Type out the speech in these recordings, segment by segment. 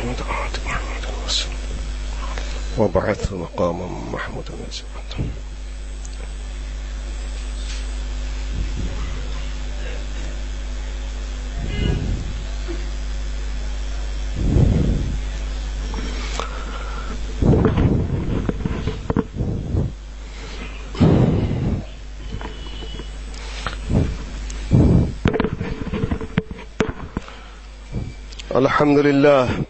محمد عهد محمد رسول وبعث مقام محمود نزيل الحمد لله.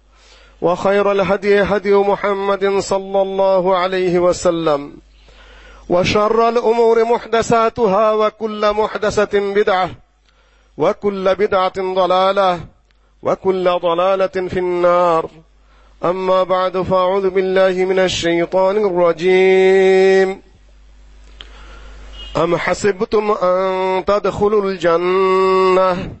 وخير الهدي هدي محمد صلى الله عليه وسلم. وشر الأمور محدثاتها وكل محدثة بدعة وكل بدعة ضلالة وكل ضلالة في النار. أما بعد فأعوذ بالله من الشيطان الرجيم. أم حسبتم أن تدخلوا الجنة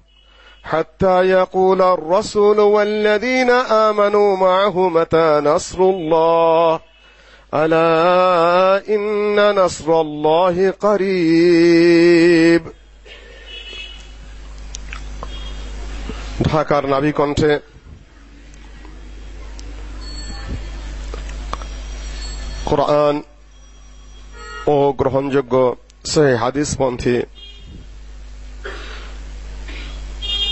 حتى يقول الرسول والذين آمنوا معه متى نصر الله ألا إن نصر الله قريب ঢাকার নাভি কণ্ঠে কোরআন ও গ্রহণযোগ্য সহি হাদিসপন্থী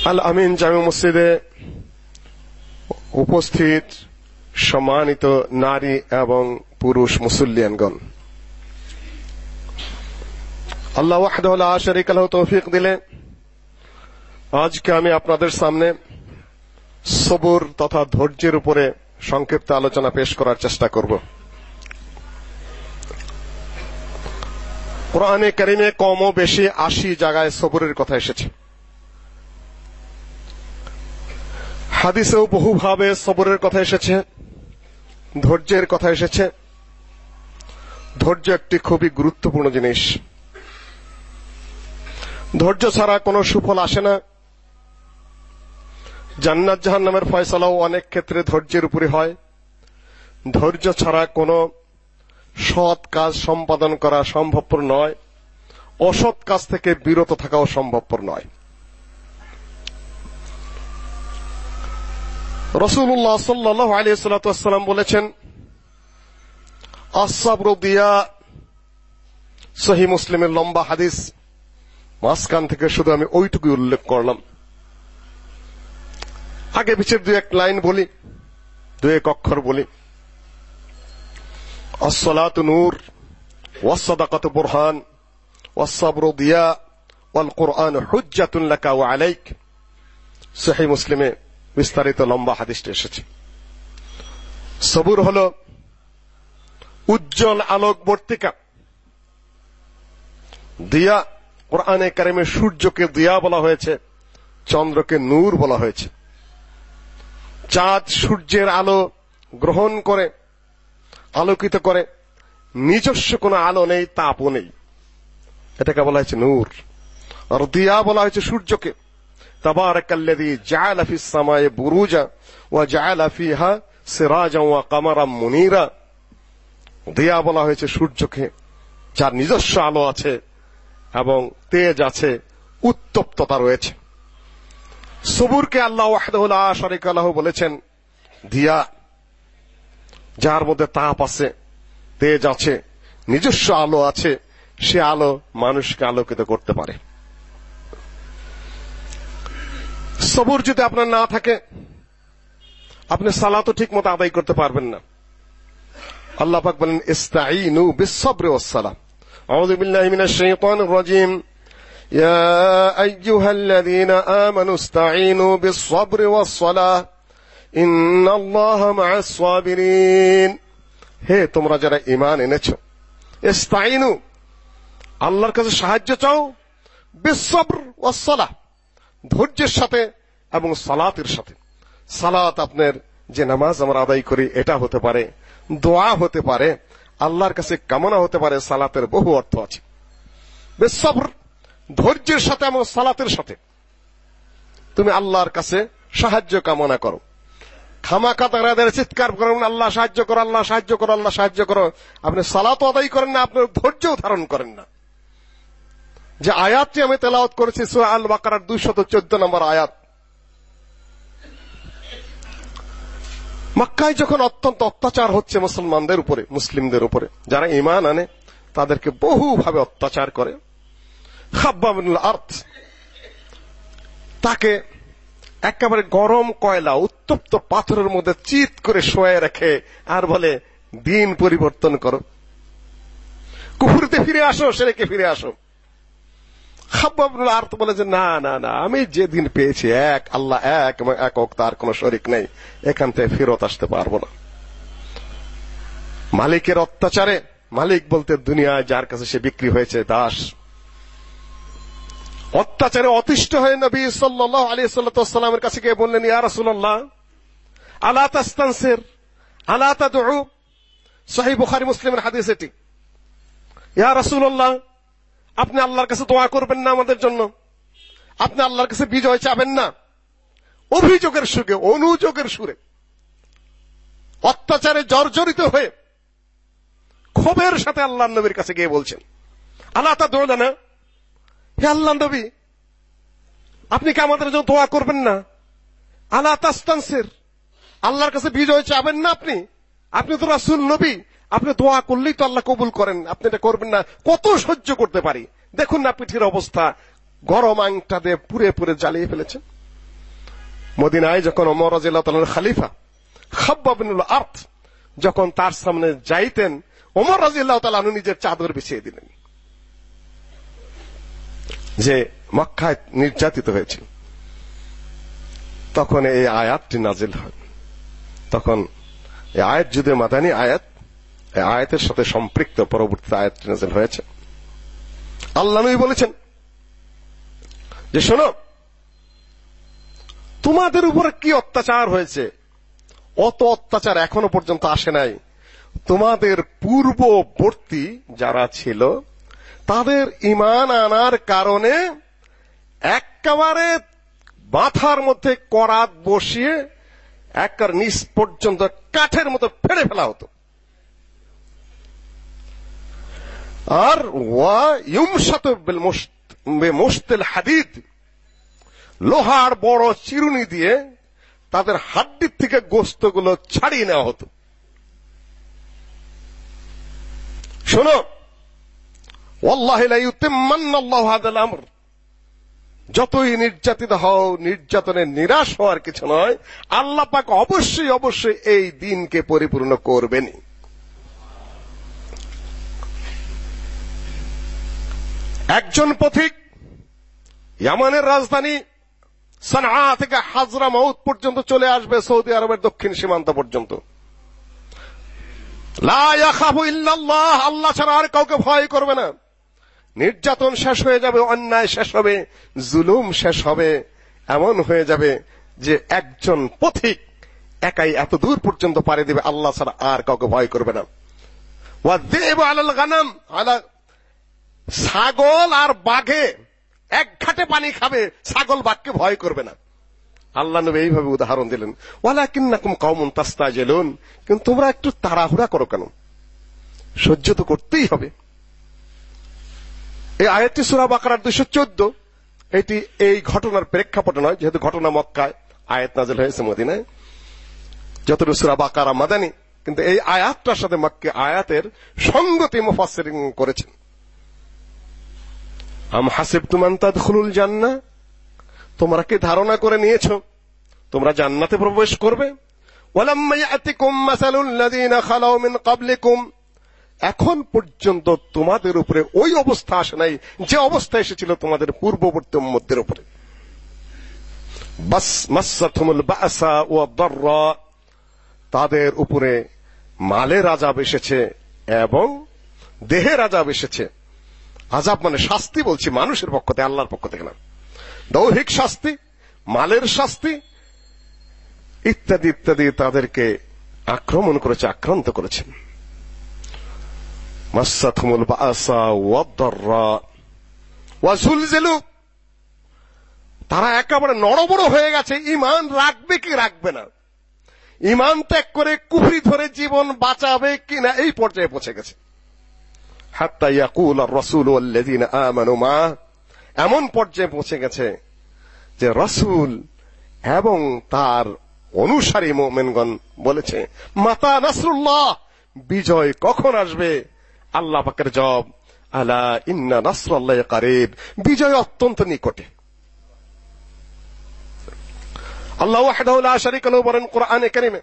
আল আমিন জামে মসজিদে উপস্থিত সম্মানিত নারী এবং পুরুষ মুসল্লিয়ানগণ। আল্লাহ ওয়াহদাহু লা শারীকা তৌফিক দিলে। আজকে আমি আপনাদের সামনে সবুর তথা ধৈর্যের উপরে সংক্ষিপ্ত আলোচনা পেশ করার চেষ্টা করব। কোরআনে কারিমে কম ও বেশি আশি জায়গায় সবুরের কথা এসেছে। হাদিসেও বহুভাবে সবরের কথা এসেছে, ধৈর্যের কথা এসেছে। ধৈর্য একটি খুবই গুরুত্বপূর্ণ জিনিস। ধৈর্য ছাড়া কোনো সুফল আসে না। জান্নাত জাহান্নামের ফয়সালাও অনেক ক্ষেত্রে ধৈর্যের উপরে হয়। ধৈর্য ছাড়া কোনো সৎ কাজ সম্পাদন করা সম্ভবপর নয়। অসৎ কাজ থেকে বিরত থাকাও সম্ভবপর নয়। রসুল্লাহ সাল্লাহ আলী সাল্লাম বলেছেন আসাবরু দিয়া সহি মুসলিমের লম্বা হাদিস মাঝখান থেকে শুধু আমি ওইটুকুই উল্লেখ করলাম আগে পিছের দু এক লাইন বলি দু এক অক্ষর বলি الصلاة نور والصدقة برهان والصبر ضياء والقرآن حجة لك وعليك صحيح مسلمে বিস্তারিত লম্বা হাদিসটা এসেছে। সবুর হলো উজ্জ্বল আলোক বর্তিকা দিয়া কোরআনে কারিমে সূর্যকে দিয়া বলা হয়েছে, চন্দ্রকে নূর বলা হয়েছে। চাঁদ সূর্যের আলো গ্রহণ করে, আলোকিত করে, নিজস্ব কোনো আলো নেই, তাপও নেই। এটাকে বলা হয়েছে নূর। আর দিয়া বলা হয়েছে সূর্যকে। تبارك الذي جعل في السماء بروجا ও فيها সিরাজা ওয়া কামারাম মুনিরা। দিয়া বলা হয়েছে সূর্যকে, যার নিজস্ব আলো আছে এবং তেজ আছে, উত্তপ্ততা রয়েছে। সবুরকে আল্লাহ ওয়াহদাহু লা শারীকা বলেছেন, দিয়া, যার মধ্যে তাপ আছে, তেজ আছে, নিজস্ব আলো আছে, সে আলো মানুষকে আলোকিত করতে পারে। সবর যদি আপনার না থাকে, আপনি সালাত ঠিক মতো আদায় করতে পারবেন না। আল্লাহ পাক বলেন ইস্তাইনু বিসসবর ওয়াস সালাহ আউযু বিল্লাহি মিনাশ শাইতানির রাজীম। ইয়া আইয়ুহাল্লাযীনা আমানু ইস্তাইনু বিসসবর ওয়াস সালাহ ইন্নাল্লাহা মা'আস সাবিরিন হে, তোমরা যারা ঈমান এনেছো ইস্তাইনু আল্লাহর কাছে সাহায্য চাও বিসবর ওয়াস সালাহ ধৈর্যের সাথে এবং সালাতের সাথে। সালাত আপনার যে নামাজ আমরা আদায় করি, এটা হতে পারে, দোয়া হতে পারে, আল্লাহর কাছে কামনা হতে পারে, সালাতের বহু অর্থ আছে। বিসবর, ধৈর্যের সাথে এবং সালাতের সাথে। তুমি আল্লাহর কাছে সাহায্য কামনা করো। খামাকা চিৎকার করেন আল্লাহ সাহায্য করো, আল্লাহ সাহায্য করো, আল্লাহ সাহায্য করো। আপনি সালাত আদায় করেন না আপনার ধৈর্যও ধারণ করেন না। যে আয়াতটি আমি তেলাওয়াত করেছি সূরা আল বাকারার 214 নম্বর আয়াত। মক্কায় যখন অত্যন্ত অত্যাচার হচ্ছে মুসলমানদের উপরে, মুসলিমদের উপরে, যারা ঈমান আনে, তাদেরকে বহুভাবে অত্যাচার করে। খাব্বাবুল আর্থ তাকে একেবারে গরম কয়লা, উত্তপ্ত পাথরের মধ্যে চিত করে শোয়ে রেখে আর বলে, দিন পরিবর্তন করো। কুফুরিতে ফিরে আসো, সেরেকে ফিরে আসো। খাব্বাবুল আর্থ বলে যে, না না না, আমি যে দিন পেয়েছি এক, আল্লাহ এক এবং একক তার কোনো শরিক নেই, এখান থেকে ফেরত আসতে পারব না। মালিকের অত্যাচারে, মালিক বলতে দুনিয়ায় যার কাছে সে বিক্রি হয়েছে, দাস। অত্যাচারে অতিষ্ঠ হয়ে নবী সাল্লাল্লাহু আলাইহি সাল্লামের কাছে গিয়ে বললেন, ইয়া রাসূলুল্লাহ, আলা তাস্তানসির, আলা তাদউ? সহিহ মুসলিমের হাদিস এটি। ইয়া রাসূলুল্লাহ আপনি আল্লাহর কাছে দোয়া করবেন না আমাদের জন্য। আপনি আল্লাহর কাছে বিজয় চাবেন না। অভিযোগের সুরে, অনুযোগের সুরে। অত্যাচারে জর্জরিত হয়ে ক্ষোভের সাথে আল্লাহ নবীর কাছে গিয়ে বলছেন আল্লাহ তা দোয়া না হে আল্লাহ নবী, আপনি কি আমাদের জন্য দোয়া করবেন না? আল্লাহ তাস্তানসির। আল্লাহর কাছে বিজয় চাবেন না আপনি? আপনি তো রাসূল নবী। আপনি দোয়া করলেই তো আল্লাহ কবুল করেন, আপনি এটা করবেন না। কত সহ্য করতে পারি। দেখুন না পিঠের অবস্থা। গরম আংটা দিয়ে পুরে পুরে জ্বালিয়ে ফেলেছেন। মদিনায় যখন ওমর রাদিয়াল্লাহু খলিফা বিনুল আর্থ যখন তার সামনে যাইতেন, ওমর রাদিয়াল্লাহু নিজের চাদর বিছিয়ে দিলেন। যে মক্কায় নির্যাতিত হয়েছিল। তখন এই আয়াতটি নাজিল হয়। তখন এই আয়াত যদি মাদানী আয়াত আয়াতের সাথে সম্পৃক্ত পরবর্তী আয়াতটি নাজিল হয়েছে। আল্লাহ নবী বলেছেন যে, শোনো, তোমাদের উপরে কি অত্যাচার হয়েছে? অত অত্যাচার এখনও পর্যন্ত আসে নাই। তোমাদের পূর্ববর্তী যারা ছিল, তাদের ইমান আনার কারণে একেবারে মাথার মধ্যে করাত বসিয়ে, একবার নিচ পর্যন্ত কাঠের মতো ফেড়ে ফেলা হতো। আর ওয়া ইউমশাত বিল মুশতিল হাদিদ। লোহার বড় চিরুনি দিয়ে তাদের হাড্ডির থেকে গোস্তগুলো ছাড়িয়ে নেওয়া হতো। শোনো, ওয়াল্লাহি লা ইউতিম্মান্না আল্লাহু আমর। যতই নির্যাতিত হও নির্যাতনে নিরাশ হওয়ার কিছু নয়, আল্লাহ পাক অবশ্যই অবশ্যই এই দিনকে পরিপূর্ণ করবেনই। একজন পথিক, ইয়ামানের রাজধানী সানআ থেকে হাজরা মাউত পর্যন্ত চলে আসবে সৌদি আরবের দক্ষিণ সীমান্ত পর্যন্ত। আল্লাহ ছাড়া আর কাউকে ভয় করবে না। নির্যাতন শেষ হয়ে যাবে, অন্যায় শেষ হবে, জুলুম শেষ হবে। এমন হয়ে যাবে যে একজন পথিক একাই এত দূর পর্যন্ত পারে দেবে, আল্লাহ ছাড়া আর কাউকে ভয় করবে না। আলাল গানাম ছাগল আর বাঘে এক ঘাটে পানি খাবে, ছাগল বাঘকে ভয় করবে না। আল্লাহ নবী এইভাবে উদাহরণ দিলেন। ওয়ালাকিন্নাকুম কওমুন তাস্তাজিলুন। কিন্তু তোমরা একটু তাড়াহুড়া করো কেন? সহ্য তো করতেই হবে। এই আয়াতটি সূরা বাকারার 214 এটি এই ঘটনার প্রেক্ষাপটে নয়, যেহেতু ঘটনা মক্কায় আয়াত নাযিল হয়েছে মদিনায়। যতটুকু সূরা বাকারা মাদানি, কিন্তু এই আয়াতটার সাথে মক্কে আয়াতের সঙ্গতি মুফাসসিরিন করেছেন। আম হাসিবতুম আন তাদখুলুল জান্নাহ। তোমরা কি ধারণা করে নিয়েছো? তোমরা জান্নাতে প্রবেশ করবে। এখন পর্যন্ত তোমাদের উপরে ওই অবস্থা আসে নাই, যে অবস্থা এসেছিল তোমাদের পূর্ববর্তী উম্মতের উপরে। বাস তাদের উপরে মালের আজাব এসেছে এবং দেহের আজাব এসেছে। আজাব মানে শাস্তি বলছি মানুষের পক্ষ থেকে, আল্লাহর পক্ষ থেকে না। দৈহিক শাস্তি, মালের শাস্তি, ইত্যাদি ইত্যাদি তাদেরকে আক্রমণ করেছে, আক্রান্ত করেছেন তারা একেবারে নড়বড় হয়ে গেছে, ইমান রাখবে কি রাখবে না। ইমান ত্যাগ করে কুফরি ধরে জীবন বাঁচাবে কিনা এই পর্যায়ে পৌঁছে গেছে। হাত্তা ইয়াকুল আর-রাসূল ওয়াল্লাযিনা আমানু মা। এমন পর্যায়ে পৌঁছে গেছে যে রসুল এবং তার অনুসারী মুমিনগণ বলেছে, মাতা নাসরুল্লাহ, বিজয় কখন আসবে? আল্লাহ পাকের জবাব, আলা ইন্না নাসরাল্লাহি কারীব, বিজয় অত্যন্ত নিকটে। আল্লাহ ওয়াহদাহু লা শারীকা লাহু বলেন কোরআনে কারীমে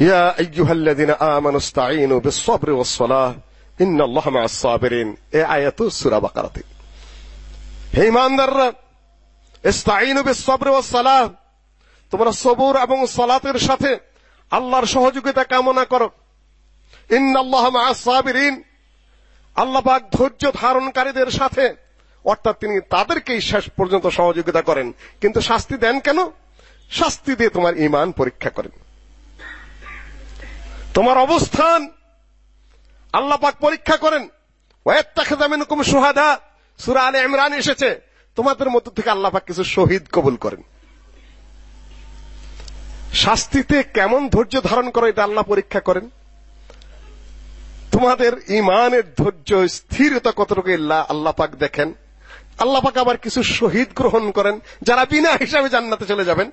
ইয়া আইয়ুহাল্লাযীনা আমানু ইসতাঈনু বিস-সাবরি ওয়াস-সালাহ ইন্নাল্লাহা মা'আস সাবিরিন এই আয়াত সূরা বাকারাতে হে ঈমানদাররা ইসতাঈনু বিস-সাবরি ওয়াস-সালাহ তোমরা সবর এবং সালাতের সাথে আল্লাহর সহযোগিতা কামনা করো ইন্নাল্লাহা মা'আস সাবিরিন আল্লাহ পাক ধৈর্য ধারণকারীদের সাথে। অর্থাৎ তিনি তাদেরকেই শেষ পর্যন্ত সহযোগিতা করেন। কিন্তু শাস্তি দেন কেন? শাস্তি দিয়ে তোমার ঈমান পরীক্ষা করেন। তোমার অবস্থান। আল্লাহ পাক পরীক্ষা করেন। ওয়াত্তাখিযা মিনকুম শুহাদা। সূরা আলে ইমরান এসেছে। তোমাদের মধ্য থেকে আল্লাহ পাক কিছু শহীদ কবুল করেন। শাস্তিতে কেমন ধৈর্য ধারণ করো এটা আল্লাহ পরীক্ষা করেন। তোমাদের ইমানের ধৈর্য, স্থিরতা কতটুকু আল্লাহ পাক দেখেন। আল্লাহ পাক আবার কিছু শহীদ গ্রহণ করেন, যারা বিনা হিসাবে জান্নাতে চলে যাবেন।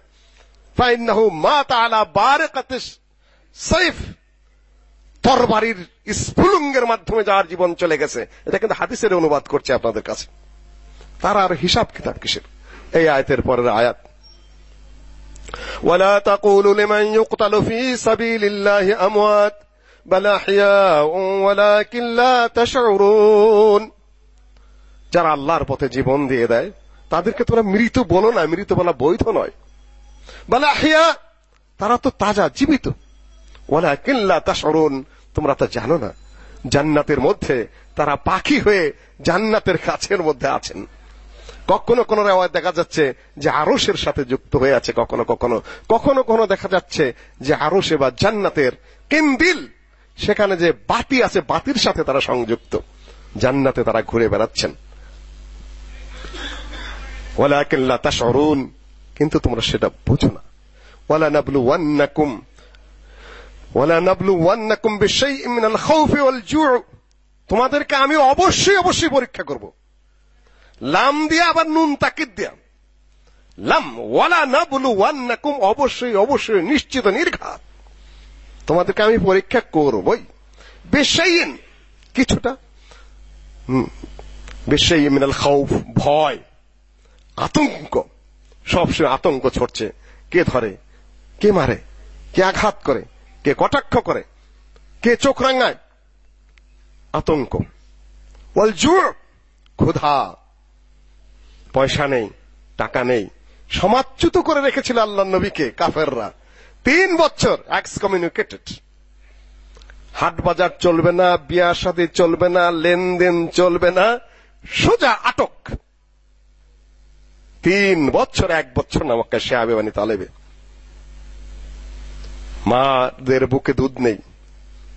ফাইন্নাহু মা তাআলা বারাকাতিস সাইফ। তরবারির স্ফুলুঙ্গের মাধ্যমে যার জীবন চলে গেছে এটা কিন্তু হাদিসের অনুবাদ করছে আপনাদের কাছে তার আর হিসাব কিতাব কিসের এই আয়াতের পরের আয়াত ولا تقولوا لمن يقتل في سبيل الله أموات بل أحياء ولكن لا تشعرون যারা আল্লাহর পথে জীবন দিয়ে দেয় তাদেরকে তোমরা মৃত বলো না মৃত বলা বৈধ নয় বলা হিয়া তারা তো তাজা জীবিত ওয়ালাকিন লা তাশউরুন। তোমরা তা জানো না। জান্নাতের মধ্যে তারা পাখি হয়ে জান্নাতের কাছের মধ্যে আছেন। কখনো কোন রেওয়ায় দেখা যাচ্ছে যে আরশের সাথে যুক্ত হয়ে আছে, কখনো কখনো। কখনো কখনো দেখা যাচ্ছে যে আরশে বা জান্নাতের কেন্দিল সেখানে যে বাতি আছে, বাতির সাথে তারা সংযুক্ত। জান্নাতে তারা ঘুরে বেড়াচ্ছেন। ওয়ালাকিন লা তাশউরুন। কিন্তু তোমরা সেটা বুঝো না। ওয়ালা নাবলুওয়ান্নাকুম ওয়ালা নাবলুওয়ান্নাকুম বিশাইইন মিনাল খাউফি ওয়াল জু' তোমাদেরকে আমি অবশ্যই অবশ্যই পরীক্ষা করব। লাম দিয়ে আবার নুন তাকিদ দিয়া। লাম ওয়ালা নাবলুওয়ান্নাকুম, অবশ্যই অবশ্যই, নিশ্চিত, নির্ঘাত। তোমাদেরকে আমি পরীক্ষা করবই। বিশাইইন কিছুটা। বিশাইইন মিনাল খাউফ, ভয়, আতঙ্ক। সবসময় আতঙ্ক ছড়ছে। কে ধরে? কে মারে? কে আঘাত করে? কে কটাক্ষ করে? কে চোখ রাঙায়? আতঙ্ক। ওয়াল জুর, ক্ষুধা। পয়সা নেই, টাকা নেই। সমাচ্যুত করে রেখেছিল আল্লাহ নবীকে, কাফেররা। তিন বছর এক্সকমিউনিকেটেড হাট বাজার চলবে না, বিয়া শাদী চলবে না, লেনদেন চলবে না, সোজা আটক। তিন বছর, এক বছর নামক্কা শেয়াবে বানি তালেবে। মাদের বুকে দুধ নেই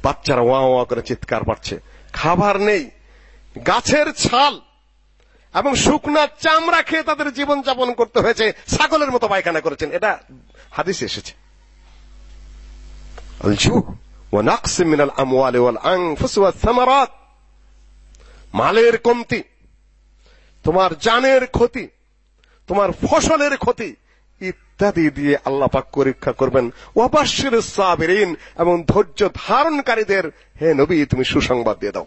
বাচ্চারা ওয়া ওয়া করে চিৎকার পাচ্ছে খাবার নেই গাছের ছাল এবং শুকনা চামড়া খেয়ে তাদের জীবন যাপন করতে হয়েছে ছাগলের মতো পায়খানা করেছেন এটা হাদিসে এসেছে الجوع ونقص من الأموال والأنفس والثمرات মালের কমতি তোমার জানের ক্ষতি তোমার ফসলের ক্ষতি ইত্যাদি দিয়ে আল্লাহ পাক পরীক্ষা করবেন। ওয়াবাশির সাবিরিন, এবং ধৈর্য ধারণকারীদের, হে নবী, তুমি সুসংবাদ দিয়ে দাও।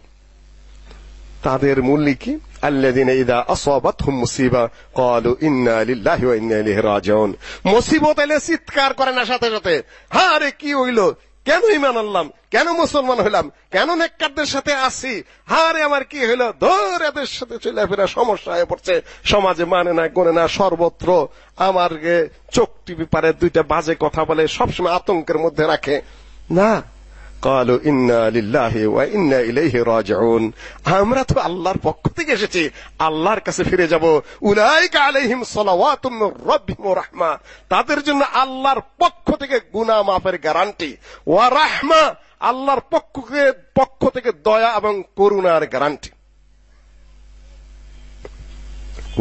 তাদের মূল্য কি আল্লাহ মুসিবা ইন্না মুসিবত এলে চিৎকার করে না সাথে সাথে। হ্যাঁ রে কি হইল? কেন ইমান আনলাম? কেন মুসলমান হইলাম কেন নেককারদের সাথে আসি হারে আমার কি হইল ধর এদের সাথে চলাফেরা সমস্যা হয়ে পড়ছে। সমাজে মানে না গনে না, সর্বত্র আমার চোখ টিপি পারে, দুইটা বাজে কথা বলে, সবসময় আতঙ্কের মধ্যে রাখে। না কালু ইন্না লিল্লাহি ওয়া ইন্না ইলাইহি আমরা তো আল্লাহর পক্ষ থেকে এসেছি, আল্লাহর কাছে ফিরে যাব। উলাইকা আলাইহিম সালাওয়াতুম মির রাব্বিহিম ওয়া রাহমা। তাদের জন্য আল্লাহর পক্ষ থেকে গুনাহ মাফের গ্যারান্টি ওয়া রাহমা, আল্লাহর পক্ষকে পক্ষ থেকে দয়া এবং করুণার গ্যারান্টি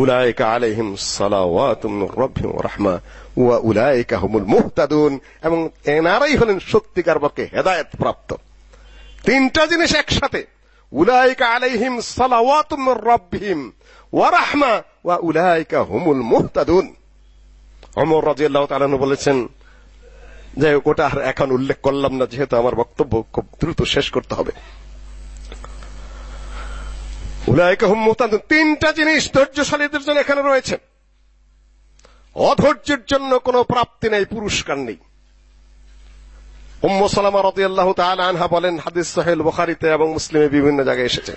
উলাইকা আলাইহিম সালাওয়াতুম মির রাব্বিহিম ওয়া রাহমা। ওয়া উলাইকা হুমুল মুহতাদুন। এবং এনারাই হলেন সত্যিকার পক্ষে হেদায়েত প্রাপ্ত। তিনটা জিনিস একসাথে। উলাইকা আলাইহিম সালাওয়াতুম মির রাব্বিহিম ওয়া রাহমা ওয়া উলাইকা হুমুল মুহতাদুন। ওমর রাদিয়াল্লাহু তাআলা বলেছেন যে ওটা এখন উল্লেখ করলাম না, যেহেতু আমার বক্তব্য খুব দ্রুত শেষ করতে হবে। উলাইকা হুম মুহতাদুন। তিনটা জিনিস ধৈর্যশালীদের জন্য এখানে রয়েছে। অধৈর্যের জন্য কোনো প্রাপ্তি নেই, পুরস্কার নেই। উম্মু সালামা রাদিয়াল্লাহু তাআলা আনহা বলেন, হাদিস সহিহ বুখারীতে এবং মুসলিমে বিভিন্ন জায়গায় এসেছে।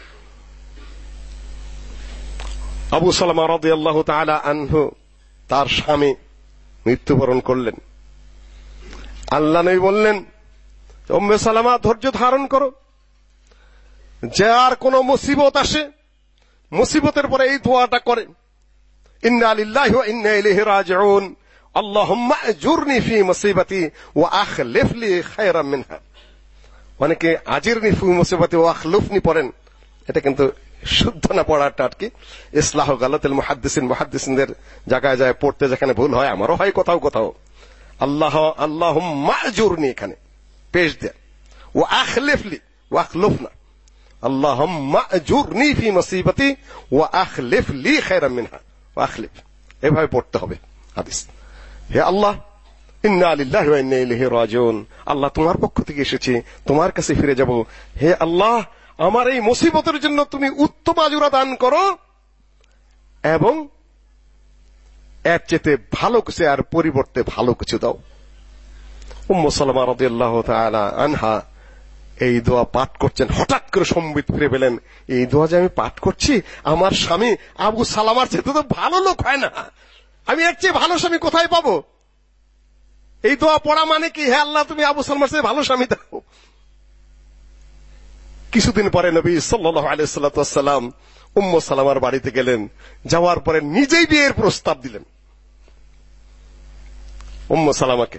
আবু সালামা রাদিয়াল্লাহু তাআলা আনহু তার স্বামী মৃত্যুবরণ করলেন। আল্লাহ নবী বললেন, উম্মে সালামা, ধৈর্য ধারণ করো। যে আর কোনো মুসিবত আসে, মুসিবতের পরে এই দোয়াটা করে। ইন্না লিল্লাহি ওয়া ইন্না ইলাইহি রাজিউন আল্লাহুম্মা আজুরনি ফি মুসিবাতি ওয়া আখলিফ লি খায়রাম মিনহা অনেকে আজিরনি ফি মুসিবাতি ওয়া আখলিফনি পড়েন। এটা কিন্তু শুদ্ধ না পড়াটা আর কি। ইসলাহ গালাতুল মুহাদ্দিসিন, মুহাদ্দিসিনদের জায়গায় যায় পড়তে যেখানে ভুল হয়, আমারও হয় কোথাও কোথাও। আল্লাহ, আল্লাহুম্মা আজুরনি এখানে। পেশ দেয় ওয়া আখলিফলি ওয়া আখলিফনা। আল্লাহুম্মা আজুরনি ফি মুসিবাতি, ওয়া আখলিফ লি আখলিফ এভাবে পড়তে হবে হাদিস। হে আল্লাহ আল্লাহ তোমার পক্ষ থেকে এসেছি, তোমার কাছে ফিরে যাব। হে আল্লাহ, আমার এই মুসিবতের জন্য তুমি উত্তম আজুরা দান করো এবং এর চেতে ভালো কিছু আর পরিবর্তে ভালো কিছু দাও। উম্মু সালামা রাদিয়াল্লাহু তাআলা আনহা এই দোয়া পাঠ করছেন। হঠাৎ করে সম্বিত ফিরে পেলেন। এই দোয়া যে আমি পাঠ করছি, আমার স্বামী আবু সালামার চেয়ে তো ভালো লোক হয় না। আমি এর চেয়ে ভালো স্বামী কোথায় পাবো? এই দোয়া পড়া মানে কি? হে আল্লাহ, তুমি আবু সালমার চেয়ে ভালো স্বামী দাও। কিছুদিন পরে নবী সাল্লাল্লাহু আলাইহি সাল্লাম উম্মু সালামার বাড়িতে গেলেন। যাওয়ার পরে নিজেই বিয়ের প্রস্তাব দিলেন। উম্মু সালামাকে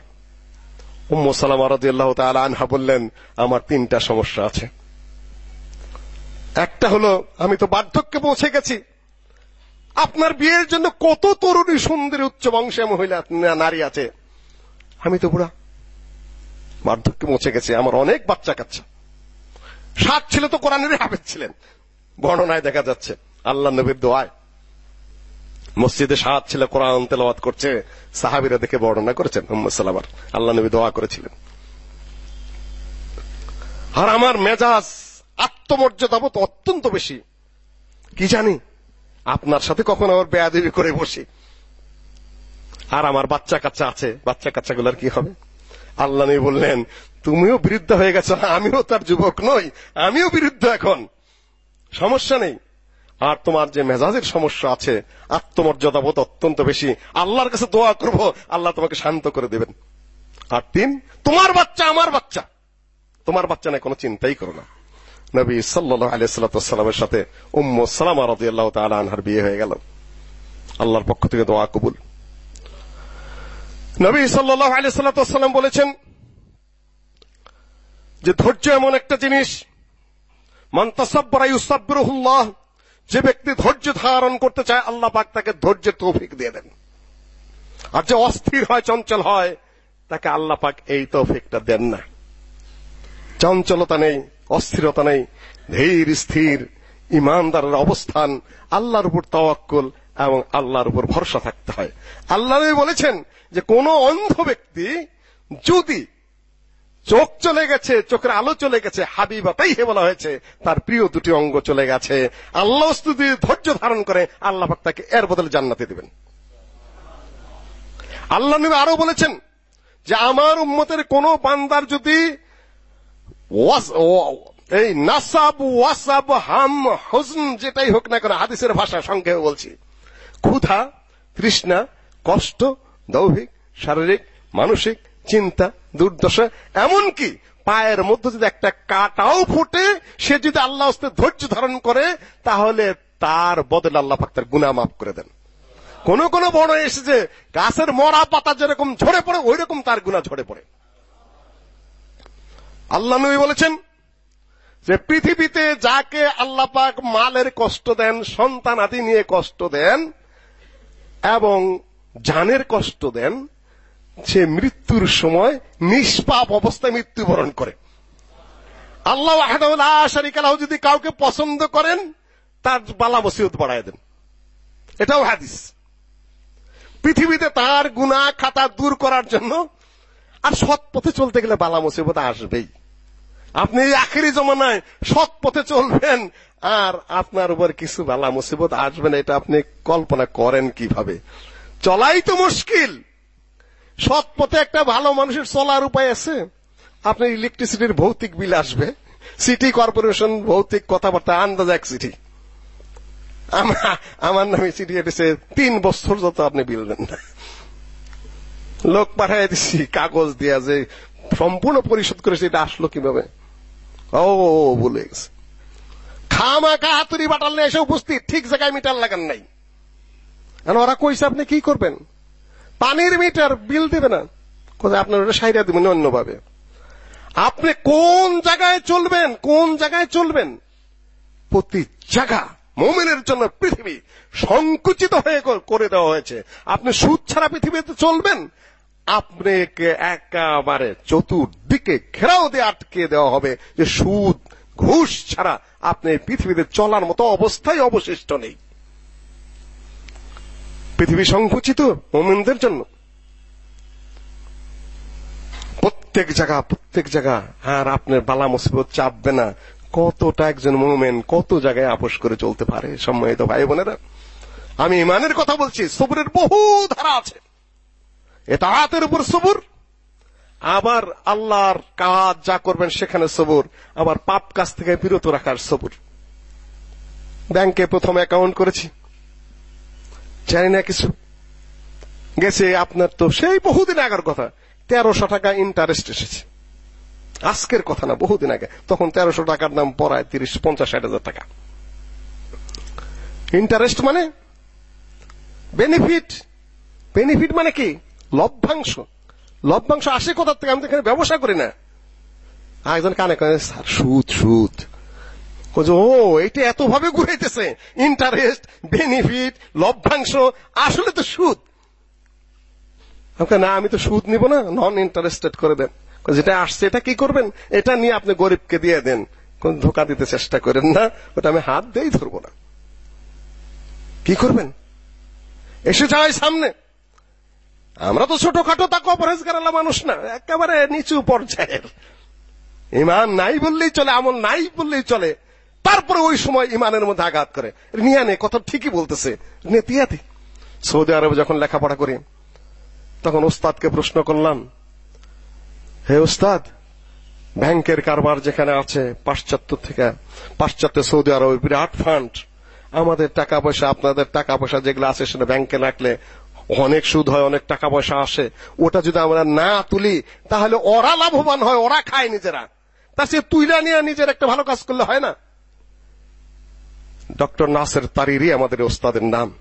উম্মু সালামা রাদিয়াল্লাহু তাআলা আনহা বললেন, আমার তিনটা সমস্যা আছে। একটা হলো, আমি তো বার্ধক্যে পৌঁছে গেছি। আপনার বিয়ের জন্য কত তরুণী সুন্দরী উচ্চ বংশে মহিলা নারী আছে? আমি তো বুড়া। বার্ধক্যে পৌঁছে গেছি, আমার অনেক বাচ্চা কাচ্চা। সাত ছিল তো কোরআনের হাফেজ ছিলেন। বর্ণনায় দেখা যাচ্ছে, আল্লাহ নবীর দোয়ায় মসজিদে সাত ছিল, কোরআন তেলাওয়াত করছে, সাহাবীরা দেখে বর্ণনা করেছেন মুহাম্মদ আল্লাহ নবী দোয়া করেছিলেন। আর আমার মেজাজ আত্মমর্যাদাবোধ অত্যন্ত বেশি। কি জানি? আপনার সাথে কখন আবার বেয়াদবি করে বসি। আর আমার বাচ্চা কাচ্চা আছে, বাচ্চা কাচ্চাগুলোর কি হবে? আল্লাহ নবী বললেন, তুমিও বিরুদ্ধ হয়ে গেছো, আমিও তার যুবক নই, আমিও বিরুদ্ধ এখন। সমস্যা নেই। আর তোমার যে মেজাজের সমস্যা আছে, আত্মমর্যাদা বোধ অত্যন্ত বেশি। আল্লাহর কাছে দোয়া করব, আল্লাহ তোমাকে শান্ত করে দেবেন। আর তিন, তোমার বাচ্চা আমার বাচ্চা। তোমার বাচ্চা না কোনো চিন্তাই করো না। নবী সাল্লাল্লাহু আলাইহি সাথে উম্মু সালামা রাদিয়াল্লাহু তাআলা আনহার বিয়ে হয়ে গেল। আল্লাহর পক্ষ থেকে দোয়া কবুল। নবী সাল্লাল্লাহু আলাইহি সাল্লাম বলেছেন যে ধৈর্য এমন একটা জিনিস, মান তাসাব্বারা যে ব্যক্তি ধৈর্য ধারণ করতে চায়, আল্লাহ পাক তাকে ধৈর্যের তৌফিক দিয়ে দেন। আর যে অস্থির হয়, চঞ্চল হয়, তাকে আল্লাহ পাক এই তৌফিকটা দেন না। চঞ্চলতা নেই, অস্থিরতা নেই, ধীর, স্থির, ইমানদারের অবস্থান, আল্লাহর উপর তাওয়াক্কুল এবং আল্লাহর উপর ভরসা থাকতে হয়। আল্লাহ বলেছেন যে কোন অন্ধ ব্যক্তি যদি চোখ চলে গেছে, চোখের আলো চলে গেছে হাবিবাতাই হে বলা হয়েছে, তার প্রিয় দুটি অঙ্গ চলে গেছে। আল্লাহ স্তুতি ধৈর্য ধারণ করে আল্লাহ তাকে এর বদলে জান্নাতে দিবেন। আল্লাহ নবী আরও বলেছেন যে, আমার উম্মতের কোন বান্দার যদি এই নাসাব, ওয়াসাব, হাম, হুজন যেটাই হোক না কেন, হাদিসের ভাষা সংক্ষেপে বলছি, ক্ষুধা, তৃষ্ণা, কষ্ট, দৌহিক, শারীরিক, মানসিক চিন্তা, দুর্দশা, এমনকি পায়ের মধ্যে যদি একটা কাটাও ফুটে, সে যদি আল্লাহ হস্তে ধৈর্য ধারণ করে, তাহলে তার বদলে আল্লাহ পাক তার মাফ করে দেন। কোন কোন বড় এসেছে গাছের মরা পাতা যেরকম ঝরে পড়ে ওই রকম তার গুনাহ ঝরে পড়ে। আল্লাহ নবী বলেছেন যে পৃথিবীতে যাকে আল্লাহ পাক মালের কষ্ট দেন, সন্তান আদি নিয়ে কষ্ট দেন, এবং জানের কষ্ট দেন সে মৃত্যুর সময় নিষ্পাপ অবস্থায় মৃত্যুবরণ করে। আল্লাহ শারিকালাহ যদি কাউকে পছন্দ করেন, তার বালা মুসিবত বাড়ায় দেন। এটাও হাদিস। পৃথিবীতে তার গুনাহ খাতা দূর করার জন্য আর সৎ পথে চলতে গেলে বালা মুসিবত আসবেই। আপনি আখেরি জমানায় সৎ পথে চলবেন, আর আপনার উপর কিছু বালা মুসিবত আসবে না। এটা আপনি কল্পনা করেন কীভাবে? চলাই তো মুশকিল। সৎ পথে একটা ভালো মানুষের চলার উপায় আছে। আপনার ইলেকট্রিসিটির ভৌতিক বিল আসবে। সিটি কর্পোরেশন ভৌতিক কথাবার্তা আন্দাজ এক সিটি আমার নামে চিঠি এসেছে, তিন বছর যত আপনি বিল দেন। না লোক পাঠাই দিছি, কাগজ দিয়া যে সম্পূর্ণ পরিশোধ করেছে এটা আসলো কীভাবে? ও বলে গেছে। খামাকা হাতুরি বাটাল নিয়ে এসে উপস্থিত, ঠিক জায়গায় মিটার লাগান নাই। ওরা কইছে, আপনি কি করবেন? পানির মিটার বিল দেবে না। কোথায়? আপনার ওটা সাইরা দিবেন অন্যভাবে। আপনি কোন জায়গায় চলবেন, কোন জায়গায় চলবেন? প্রতি জায়গা মোমেনের জন্য পৃথিবী সংকুচিত হয়ে করে দেওয়া হয়েছে। আপনি সুদ ছাড়া পৃথিবীতে চলবেন? আপনাকে একেবারে চতুর্দিকে ঘেরাও দিয়ে আটকে দেওয়া হবে যে সুদ, ঘুষ ছাড়া আপনি পৃথিবীতে চলার মতো অবস্থায় অবশিষ্ট নেই। পৃথিবী সংকুচিত মোমেনদের জন্য। প্রত্যেক জায়গা প্রত্যেক জায়গা, আর আপনার বালা মুসিবত চাপবে না। কতটা একজন মোমেন কত জায়গায় আপোষ করে চলতে পারে, সম্মানিত ভাই বোনেরা? আমি ইমানের কথা বলছি, সবুরের বহু ধারা আছে। এটা হাতের উপর সবুর। আবার আল্লাহর কাজ যা করবেন সেখানে সবুর। আবার পাপ কাজ থেকে বিরত রাখার সবুর। ব্যাংকে প্রথম অ্যাকাউন্ট করেছি। জানি না কিছু। গেছে আপনার তো সেই বহুদিন আগের কথা। তেরোশো টাকা ইন্টারেস্ট এসেছে। আজকের কথা না, বহুদিন আগে। তখন তেরোশো টাকার দাম পড়ায় তিরিশ, পঞ্চাশ, ষাট হাজার টাকা। ইন্টারেস্ট মানে বেনিফিট বেনিফিট মানে কি? লভ্যাংশ। লভ্যাংশ আসে কোথা থেকে? আমি তো এখানে ব্যবসা করি না। একজন কানে কানে স্যার, সুদ সুদ। ও এটা এত ভাবে ঘুরাইতেছে। ইন্টারেস্ট বেনিফিট লভ্যাংশ, আসলে তো সুদ। না, আমি তো সুদ নিব না নন ইন্টারেস্টেড করে দেন। যেটা আসছে, এটা কি করবেন? এটা নিয়ে আপনি গরিবকে দিয়ে দেন। কোন ধোকা দিতে চেষ্টা করেন না, ওটা আমি হাত দিয়েই ধরবো না। কি করবেন? এসে যাওয়াই সামনে। আমরা তো ছোটখাটো তা কপরেজগারালা মানুষ না, একেবারে নিচু পর্যায়ের। ইমান নাই বললেই চলে, আমল নাই বললেই চলে। তারপরে ওই সময় ইমানের মধ্যে আঘাত করে। নিয়ে নে, কথা ঠিকই বলতেছে। নেতিয়াতে সৌদি আরবে যখন লেখাপড়া করি, তখন ওস্তাদকে প্রশ্ন করলাম, হে ওস্তাদ, ব্যাংকের কারবার যেখানে আছে, পাশ্চাত্য থেকে, পাশ্চাত্য সৌদি আরবে বিরাট ফান্ড আমাদের টাকা পয়সা, আপনাদের টাকা পয়সা যেগুলো আছে সেটা ব্যাংকে রাখলে অনেক সুদ হয়, অনেক টাকা পয়সা আসে। ওটা যদি আমরা না তুলি, তাহলে ওরা লাভবান হয়, ওরা খায় নিজেরা। তা সে তুইলা নিয়ে নিজের একটা ভালো কাজ করলে হয় না? ডক্টর নাসের তারিরি আমাদের ওস্তাদের নাম।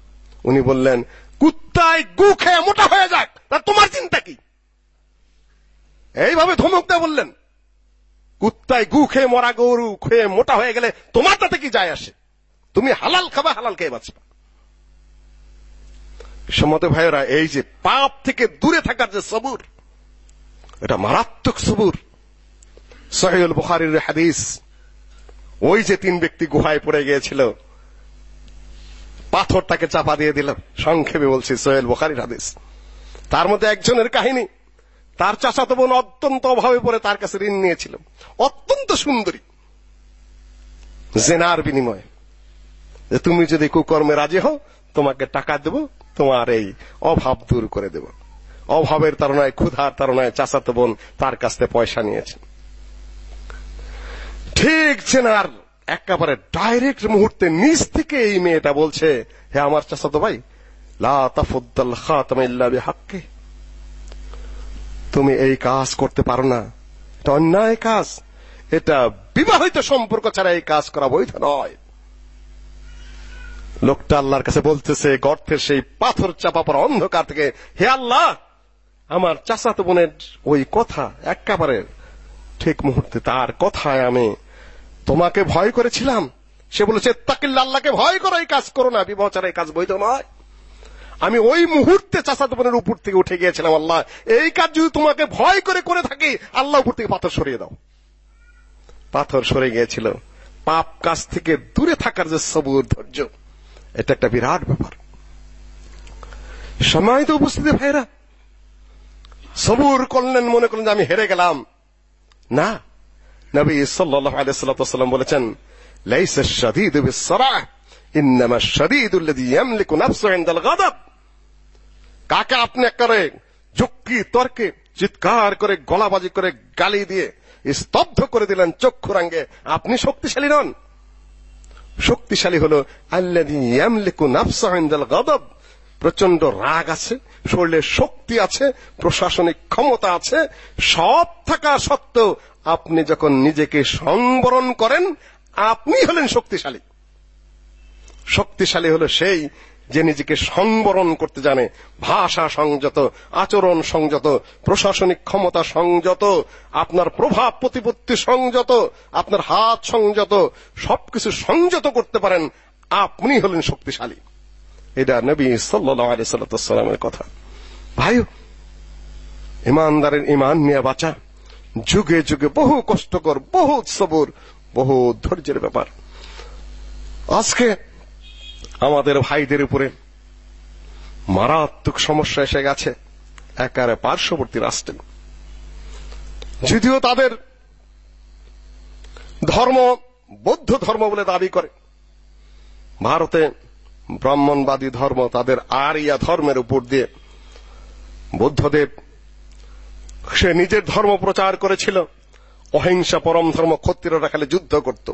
উনি বললেন, কুত্তায় গু খেয়ে মোটা হয়ে যাক, তা তোমার চিন্তা কি? এইভাবে ধমক দেয় বললেন, কুত্তায় গু খেয়ে মরা গরু খেয়ে মোটা হয়ে গেলে তোমার তাতে কি যায় আসে? তুমি হালাল খাবা, হালাল খেয়ে বাঁচবা। সম্মত ভাইয়েরা, এই যে পাপ থেকে দূরে থাকার যে সবুর, এটা মারাত্মক সবুর। সহিউল বুখারীর হাদিস ওই যে তিন ব্যক্তি গুহায় পড়ে গিয়েছিল, পাথরটাকে চাপা দিয়ে দিল সংক্ষেপে বলছি, সোহেল বুখারীর হাদিস। তার মধ্যে একজনের কাহিনী, তার চাচাতো বোন অত্যন্ত অভাবে পড়ে তার কাছে ঋণ নিয়েছিল। অত্যন্ত সুন্দরী। জেনার বিনিময়ে। যে তুমি যদি কুকর্মে রাজি হও, তোমাকে টাকা দেব, তোমার এই অভাব দূর করে দেব। অভাবের তারনায় ক্ষুধার তারনায় চাচাতো বোন তার কাছ থেকে পয়সা নিয়েছে। ঠিক চেনার একেবারে ডাইরেক্ট মুহূর্তে নিজ থেকে এই মেয়েটা বলছে, হে আমার চাচাতো ভাই, লা তাফুদ্দাল খাতাম তুমি এই কাজ করতে পারো না। এটা অন্যায় কাজ। এটা বিবাহিত সম্পর্ক ছাড়া এই কাজ করা বৈধ নয়। লোকটা আল্লাহর কাছে বলতেছে, গর্তের সেই পাথর চাপা পড়া অন্ধকার থেকে, হে আল্লাহ, আমার চাচাতো বোনের ওই কথা একেবারে ঠিক মুহূর্তে তার কথায় আমি তোমাকে ভয় করেছিলাম। সে বলেছে, তাকিল্লা আল্লাহকে ভয় করো, এই কাজ করো না ছাড়া এই কাজ বৈধ নয়। আমি ওই মুহূর্তে চাচাতো বোনের উপর থেকে উঠে গিয়েছিলাম, আল্লাহ, এই কাজ যদি তোমাকে ভয় করে করে থাকি, আল্লাহ উপর থেকে পাথর সরিয়ে দাও। পাথর সরে গিয়েছিল। পাপ কাজ থেকে দূরে থাকার যে সবুর ধৈর্য, এটা একটা বিরাট ব্যাপার। সময় তো উপস্থিতি ভাইরা সবুর করলেন মনে করলেন যে আমি হেরে গেলাম। না। নবী সাল্লাল্লাহু আলাইহি সাল্লাম বলেছেন, লাইসা আশ-শাদীদু বিস-সারাহ ইন্নামা আশ-শাদীদু আল্লাযী ইয়ামলিকু নাফসাহু ইনদাল গাদাব। কাকে আপনি করে যুক্তি, তর্কে, চিৎকার করে, গলাবাজি করে গালি দিয়ে স্তব্ধ করে দিলেন চক্ষুরাঙ্গে আপনি শক্তিশালী নন। শক্তিশালী হলো, আল্লাযী ইয়ামলিকু নাফসাহু ইনদাল গাদাব। প্রচণ্ড রাগ আছে, শরীরে শক্তি আছে, প্রশাসনিক ক্ষমতা আছে, সব থাকা সত্ত্বেও আপনি যখন নিজেকে সংবরণ করেন, আপনি হলেন শক্তিশালী। শক্তিশালী হলো সেই যে নিজেকে সংবরণ করতে জানে, ভাষা সংযত, আচরণ সংযত, প্রশাসনিক ক্ষমতা সংযত, আপনার প্রভাব প্রতিপত্তি সংযত, আপনার হাত সংযত, সবকিছু সংযত করতে পারেন, আপনি হলেন শক্তিশালী। এটা নবী সাল্লাল্লাহু সাল্লামের কথা। ভাই, ইমানদারের ইমান নিয়ে বাঁচা, যুগে যুগে বহু কষ্টকর বহু সবর বহু ধৈর্যের ব্যাপার। আজকে আমাদের ভাইদের উপরে মারাত্মক সমস্যা এসে গেছে একারে পার্শ্ববর্তী রাষ্ট্রে। যদিও তাদের ধর্ম বৌদ্ধ ধর্ম বলে দাবি করে, ভারতে ব্রাহ্মণবাদী ধর্ম তাদের আরিয়া ধর্মের উপর দিয়ে বুদ্ধদেব সে নিজের ধর্ম প্রচার করেছিল। অহিংসা পরম ধর্ম ক্ষত্রিয়রা খালি যুদ্ধ করত,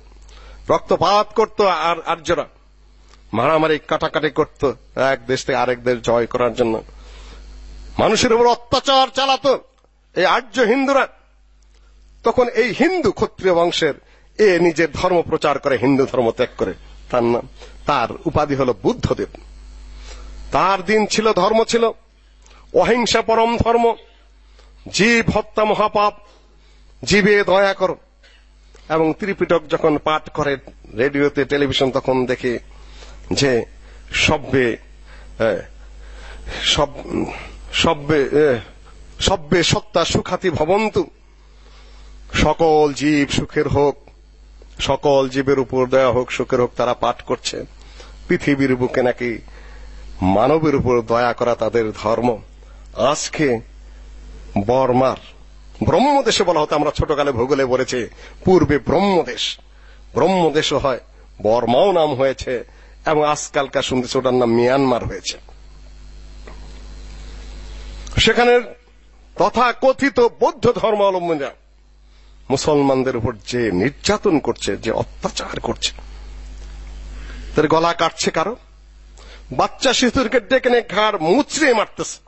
রক্তপাত করত আর আর্যরা। মারামারি কাটাকাটি করত, এক দেশ থেকে আরেক দেশ জয় করার জন্য। মানুষের উপর অত্যাচার চালাতো এই আর্য হিন্দুরা। তখন এই হিন্দু ক্ষত্রিয় বংশের এ নিজের ধর্ম প্রচার করে, হিন্দু ধর্ম ত্যাগ করে। তার তার উপাধি হলো বুদ্ধদেব। তার দিন ছিল, ধর্ম ছিল। অহিংসা পরম ধর্ম। জীব হত্যা মহাপাপ। জীবে দয়া কর। এবং ত্রিপিটক যখন পাঠ করে রেডিওতে, টেলিভিশন তখন দেখে যে সব সব্বে সব্বে সত্তা সুখাতি ভবন্তু। সকল জীব সুখের হোক। সকল জীবের উপর দয়া হোক, সুখের হোক তারা পাঠ করছে। পৃথিবীর বুকে নাকি মানবের উপর দয়া করা তাদের ধর্ম। আজকে বর্মার ব্রহ্মদেশে বলা হতো, আমরা ছোটকালে ভূগোলে বলেছি পূর্বে ব্রহ্মদেশ। ব্রহ্মদেশও হয়, বর্মাও নাম হয়েছে, এবং আজকালকার শুনতেছি ওটার নাম মিয়ানমার হয়েছে। সেখানের তথা কথিত বৌদ্ধ ধর্ম অবলম্বনরা মুসলমানদের উপর যে নির্যাতন করছে, যে অত্যাচার করছে তাদের গলা কাটছে কারও? বাচ্চা শিশুদেরকে ডেকে নিয়ে ঘাড় মুচড়ে মারতেছে।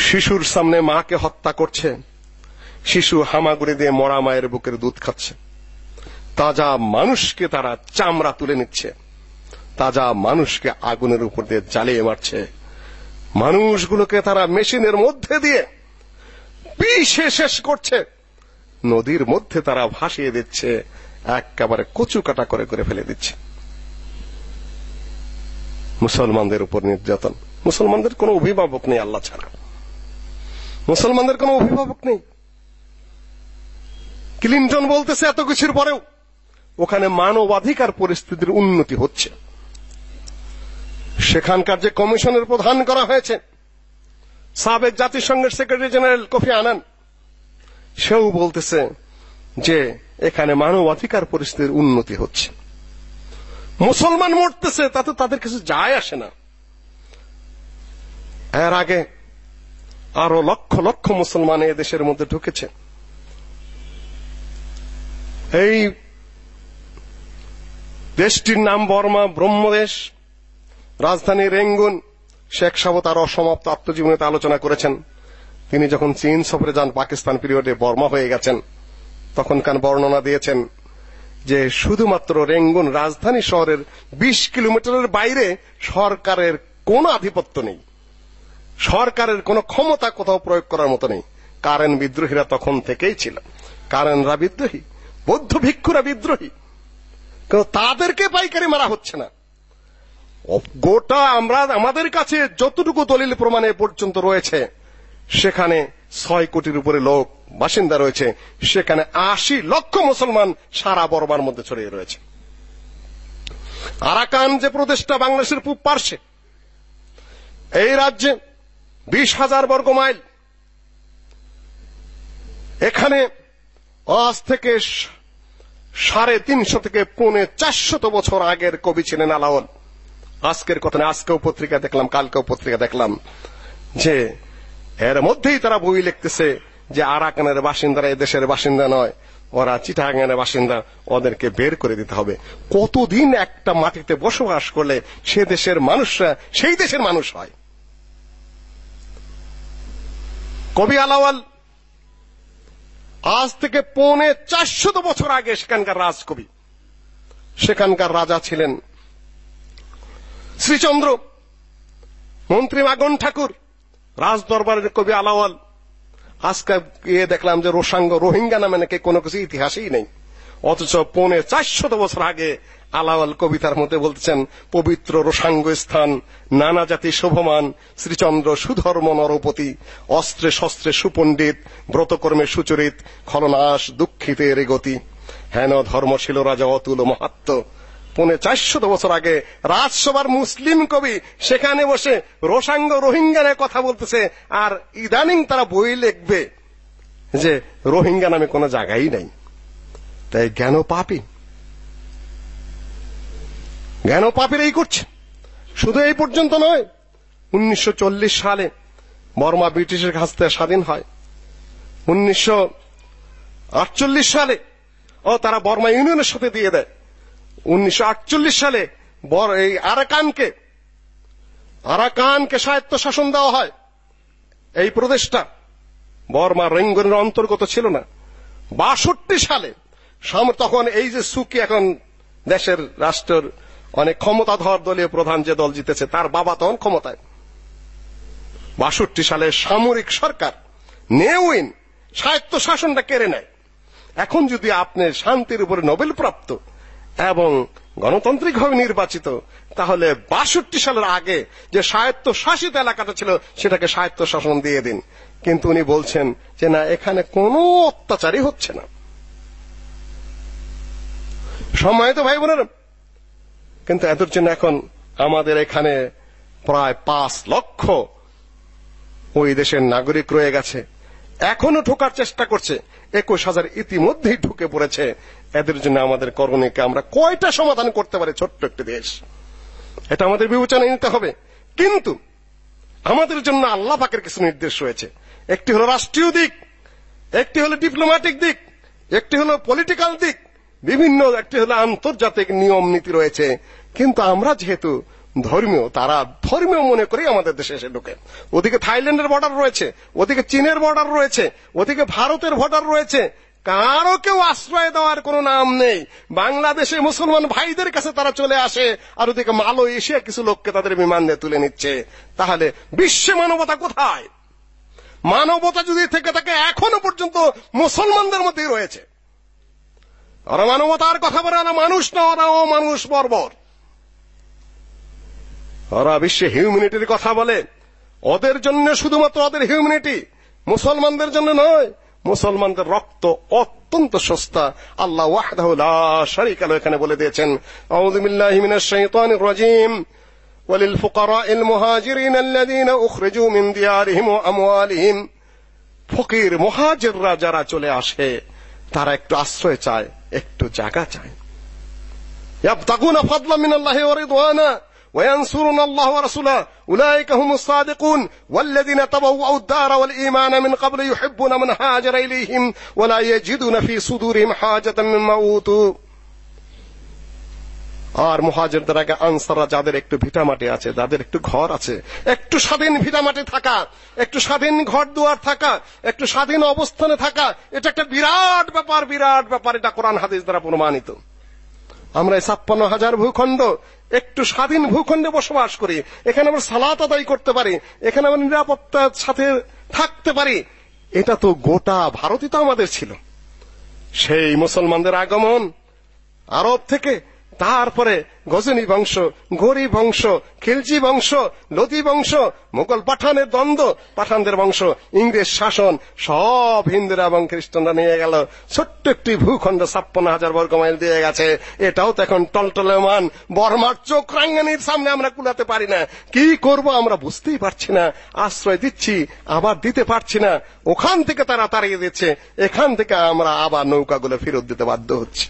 শিশুর সামনে মাকে হত্যা করছে। শিশু হামাগুড়ি দিয়ে মরা মায়ের বুকের দুধ খাচ্ছে। তাজা মানুষকে তারা চামড়া তুলে নিচ্ছে। তাজা মানুষকে আগুনের উপর দিয়ে জ্বালিয়ে মারছে। মানুষগুলোকে তারা মেশিনের মধ্যে দিয়ে পিষে শেষ করছে। নদীর মধ্যে তারা ভাসিয়ে দিচ্ছে, একেবারে কচু কাটা করে করে ফেলে দিচ্ছে। মুসলমানদের উপর নির্যাতন। মুসলমানদের কোনো অভিভাবক নেই আল্লাহ ছাড়া। মুসলমানদের কোনো অভিভাবক নেই। ক্লিন্টন বলতেছে এত কিছুর পরেও ওখানে মানবাধিকার পরিস্থিতির উন্নতি হচ্ছে। সেখানকার যে কমিশনের প্রধান করা হয়েছে সাবেক জাতিসংঘের সেক্রেটারি জেনারেল কফি আনান, সেও বলতেছে যে এখানে মানবাধিকার পরিস্থিতির উন্নতি হচ্ছে। মুসলমান মরতেছে, তাতে তাদের কিছু যায় আসে না। এর আগে আরও লক্ষ লক্ষ মুসলমান দেশের মধ্যে ঢুকেছে। এই দেশটির নাম বর্মা, ব্রহ্মদেশ, রাজধানী রেঙ্গুন শেখ সাহেব তার অসমাপ্ত আত্মজীবনীতে আলোচনা করেছেন। তিনি যখন চীন সফরে যান, পাকিস্তান পিরিয়ডে বর্মা হয়ে গেছেন। তখনকার বর্ণনা দিয়েছেন যে শুধুমাত্র রেঙ্গুন রাজধানী শহরের ২০ কিলোমিটারের বাইরে সরকারের কোনো আধিপত্য নেই। সরকারের কোনো ক্ষমতা কোথাও প্রয়োগ করার মতো নেই। কারেন বিদ্রোহীরা তখন থেকেই ছিল কারেনরা বিদ্রোহী, বৌদ্ধ ভিক্ষুরা বিদ্রোহী। কিন্তু তাদেরকে পাইকারি মারা হচ্ছে না। গোটা আমরা, আমাদের কাছে যতটুকু দলিল প্রমাণে পর্যন্ত রয়েছে, সেখানে ছয় কোটির উপরে লোক, বাসিন্দা রয়েছে, সেখানে আশি লক্ষ মুসলমান সারা বর্মার মধ্যে ছড়িয়ে রয়েছে। আরাকান যে প্রদেশটা বাংলাদেশের পূব পার্শ্বে, এই রাজ্যে বিশ হাজার বর্গ মাইল, এখানে আজ থেকে সাড়ে তিনশো থেকে পৌনে চারশত বছর আগের কবি ছিলেন আলাওল আজকের কথা না, আজকেও পত্রিকা দেখলাম, কালকেও পত্রিকা দেখলাম যে এর মধ্যেই তারা বই লিখতেছে যে আরাকানের বাসিন্দারা দেশের বাসিন্দা নয়, ওরা চিটাগাঙের বাসিন্দা, ওদেরকে বের করে দিতে হবে। কতদিন একটা মাটিতে বসবাস করলে সে দেশের মানুষরা সেই দেশের মানুষ হয়? কবি আলাওয়াল, আজ থেকে পৌনে চারশত বছর আগে সেখানকার রাজকবি, সেখানকার রাজা ছিলেন শ্রীচন্দ্র, মন্ত্রী মাগন ঠাকুর রাজ দরবারের কবি আলাওয়াল। আজকে গিয়ে দেখলাম যে রোসাঙ্গ রোহিঙ্গা নামে নাকি কোনো কিছু ইতিহাসেই নেই। অথচ পৌনে চারশত বছর আগে আলাওয়াল কবিতার মধ্যে বলতেছেন, পবিত্র রোসাঙ্গ স্থান, নানা জাতি শোভমান, শ্রীচন্দ্র সুধর্ম নরপতি অস্ত্রে শস্ত্রে সুপণ্ডিত, ব্রতকর্মে সুচরিত, খলনাশ দুঃখিতের গতি। হেন ধর্মশীল রাজা অতুল মাহাত্ম পৌনে চারশত বছর আগে রাজসভার মুসলিম কবি সেখানে বসে রোসাঙ্গ রোহিঙ্গা কথা বলতেছে, আর ইদানিং তারা বই লিখবে যে রোহিঙ্গা নামে কোনো জায়গাই নাই। তাই জ্ঞান পাপি জ্ঞান পাপের এই করছে। শুধু এই পর্যন্ত নয়, উনিশশো সালে বর্মা ব্রিটিশের কাছ থেকে স্বাধীন হয়। উনিশশো আটচল্লিশ সালে ও তারা বর্মা ইউনিয়নের সাথে দিয়ে দেয়। উনিশশো আটচল্লিশ সালে এই আরাকানকে আরাকানকে স্বায়ত্ত শাসন দেওয়া হয়। এই প্রদেশটা বর্মা রেঙ্গনের অন্তর্গত ছিল না। বাষট্টি সালে তখন এই যে সুকি এখন দেশের রাষ্ট্রের অনেক ক্ষমতাধর দলীয় প্রধান যে দল জিতেছে, তার বাবা তখন ক্ষমতায়। বাষট্টি সালে সামরিক সরকার নেউইন স্বায়ত্ত শাসনটা কেড়ে নেয়। এখন যদি আপনি শান্তির উপরে নোবেল প্রাপ্ত এবং গণতান্ত্রিকভাবে নির্বাচিত, তাহলে বাষট্টি সালের আগে যে স্বায়ত্ত শাসিত এলাকাটা ছিল, সেটাকে স্বায়ত্ত শাসন দিয়ে দিন। কিন্তু উনি বলছেন যে, না, এখানে কোনো অত্যাচারই হচ্ছে না। সময় তো ভাই বোনেরা কিন্তু এদের জন্য এখন আমাদের এখানে প্রায় পাঁচ লক্ষ ওই দেশের নাগরিক রয়ে গেছে। এখনও ঢোকার চেষ্টা করছে। একুশ হাজার ইতিমধ্যেই ঢুকে পড়েছে এদের জন্য আমাদের করণীয়কে আমরা কয়টা সমাধান করতে পারি ছোট্ট একটি দেশ? এটা আমাদের বিবেচনায় নিতে হবে। কিন্তু আমাদের জন্য আল্লাহ পাকের কিছু নির্দেশ রয়েছে। একটি হলো রাষ্ট্রীয় দিক, একটি হলো ডিপ্লোম্যাটিক দিক, একটি হলো পলিটিক্যাল দিক, বিভিন্ন একটি হলো আন্তর্জাতিক নিয়ম নীতি রয়েছে। কিন্তু আমরা যেহেতু ধর্মীয়, তারা ধর্মীয় মনে করে আমাদের দেশে এসে ঢোকে। ওদিকে থাইল্যান্ডের বর্ডার রয়েছে, ওদিকে চীনের বর্ডার রয়েছে, ওদিকে ভারতের বর্ডার রয়েছে কারও কেউ আশ্রয় দেওয়ার কোনো নাম নেই। বাংলাদেশে মুসলমান ভাইদের কাছে তারা চলে আসে আর ওদিকে মালয়েশিয়া কিছু লোককে তাদের বিমান দিয়ে তুলে নিচ্ছে। তাহলে বিশ্বে মানবতা কোথায়? মানবতা যদি থেকে থাকে এখনও পর্যন্ত মুসলমানদের মধ্যেই রয়েছে। ওরা মানবতার কথা বলে ওরা মানুষ না, ওরা ও মানুষ বর্বর। ওরা বিশ্বে হিউম্যানিটির কথা বলে। ওদের জন্য শুধুমাত্র ওদের হিউম্যানিটি, মুসলমানদের জন্য নয় মুসলমানদের রক্ত অত্যন্ত সস্তা আল্লাহ ওয়াহদাহু লা শারীকা লাহু এখানে বলে দিয়েছেন আউযু বিল্লাহি মিনাশ শাইতানির রাজীম وللفقراء المهاجرين الذين أخرجوا من ديارهم وأموالهم ফকির মহাজেররা যারা চলে আসে তারা একটু আশ্রয় চায় একটু জায়গা চায় يبتغون فضلا من الله ورضوانا وينصرون الله ورسوله أولئك هم الصادقون والذين تبوأوا الدار والإيمان من قبل يحبون من هاجر إليهم ولا يجدون في صدورهم حاجة مما أوتوا আর মুহাজিরদের আগে আনসাররা যাদের একটু ভিটামাটি আছে যাদের একটু ঘর আছে একটু স্বাধীন ভিটামাটি থাকা একটু স্বাধীন ঘর দুয়ার থাকা একটু স্বাধীন অবস্থানে থাকা এটা একটা বিরাট ব্যাপার বিরাট ব্যাপার এটা কোরআন হাদিস দ্বারা প্রমাণিত আমরা এই ছাপ্পান্ন হাজার ভূখণ্ড, একটু স্বাধীন ভূখণ্ডে বসবাস করি। এখানে আমরা সালাত আদায় করতে পারি। এখানে আমরা নিরাপত্তার সাথে থাকতে পারি। এটা তো গোটা ভারতই তো আমাদের ছিল। সেই মুসলমানদের আগমন আরব থেকে তারপরে গজনী বংশ গরি বংশ, খিলজি বংশ লতি বংশ মোগল পাঠানের দ্বন্দ্ব, পাঠানদের বংশ, ইংরেজ শাসন, সব হিন্দুরা এবং খ্রিস্টানরা নিয়ে গেল। ছোট্ট একটি ভূখণ্ড ছাপ্পান্ন হাজার বর্গ মাইল দিয়ে গেছে। এটাও তো এখন টলটলমান বর্মার চোখ রাঙ্গানির সামনে আমরা কুলাতে পারি না। কি করব আমরা বুঝতেই পারছি না। আশ্রয় দিচ্ছি, আবার দিতে পারছি না। ওখান থেকে তারা তাড়িয়ে দিচ্ছে। এখান থেকে আমরা আবার নৌকাগুলো ফেরত দিতে বাধ্য হচ্ছি।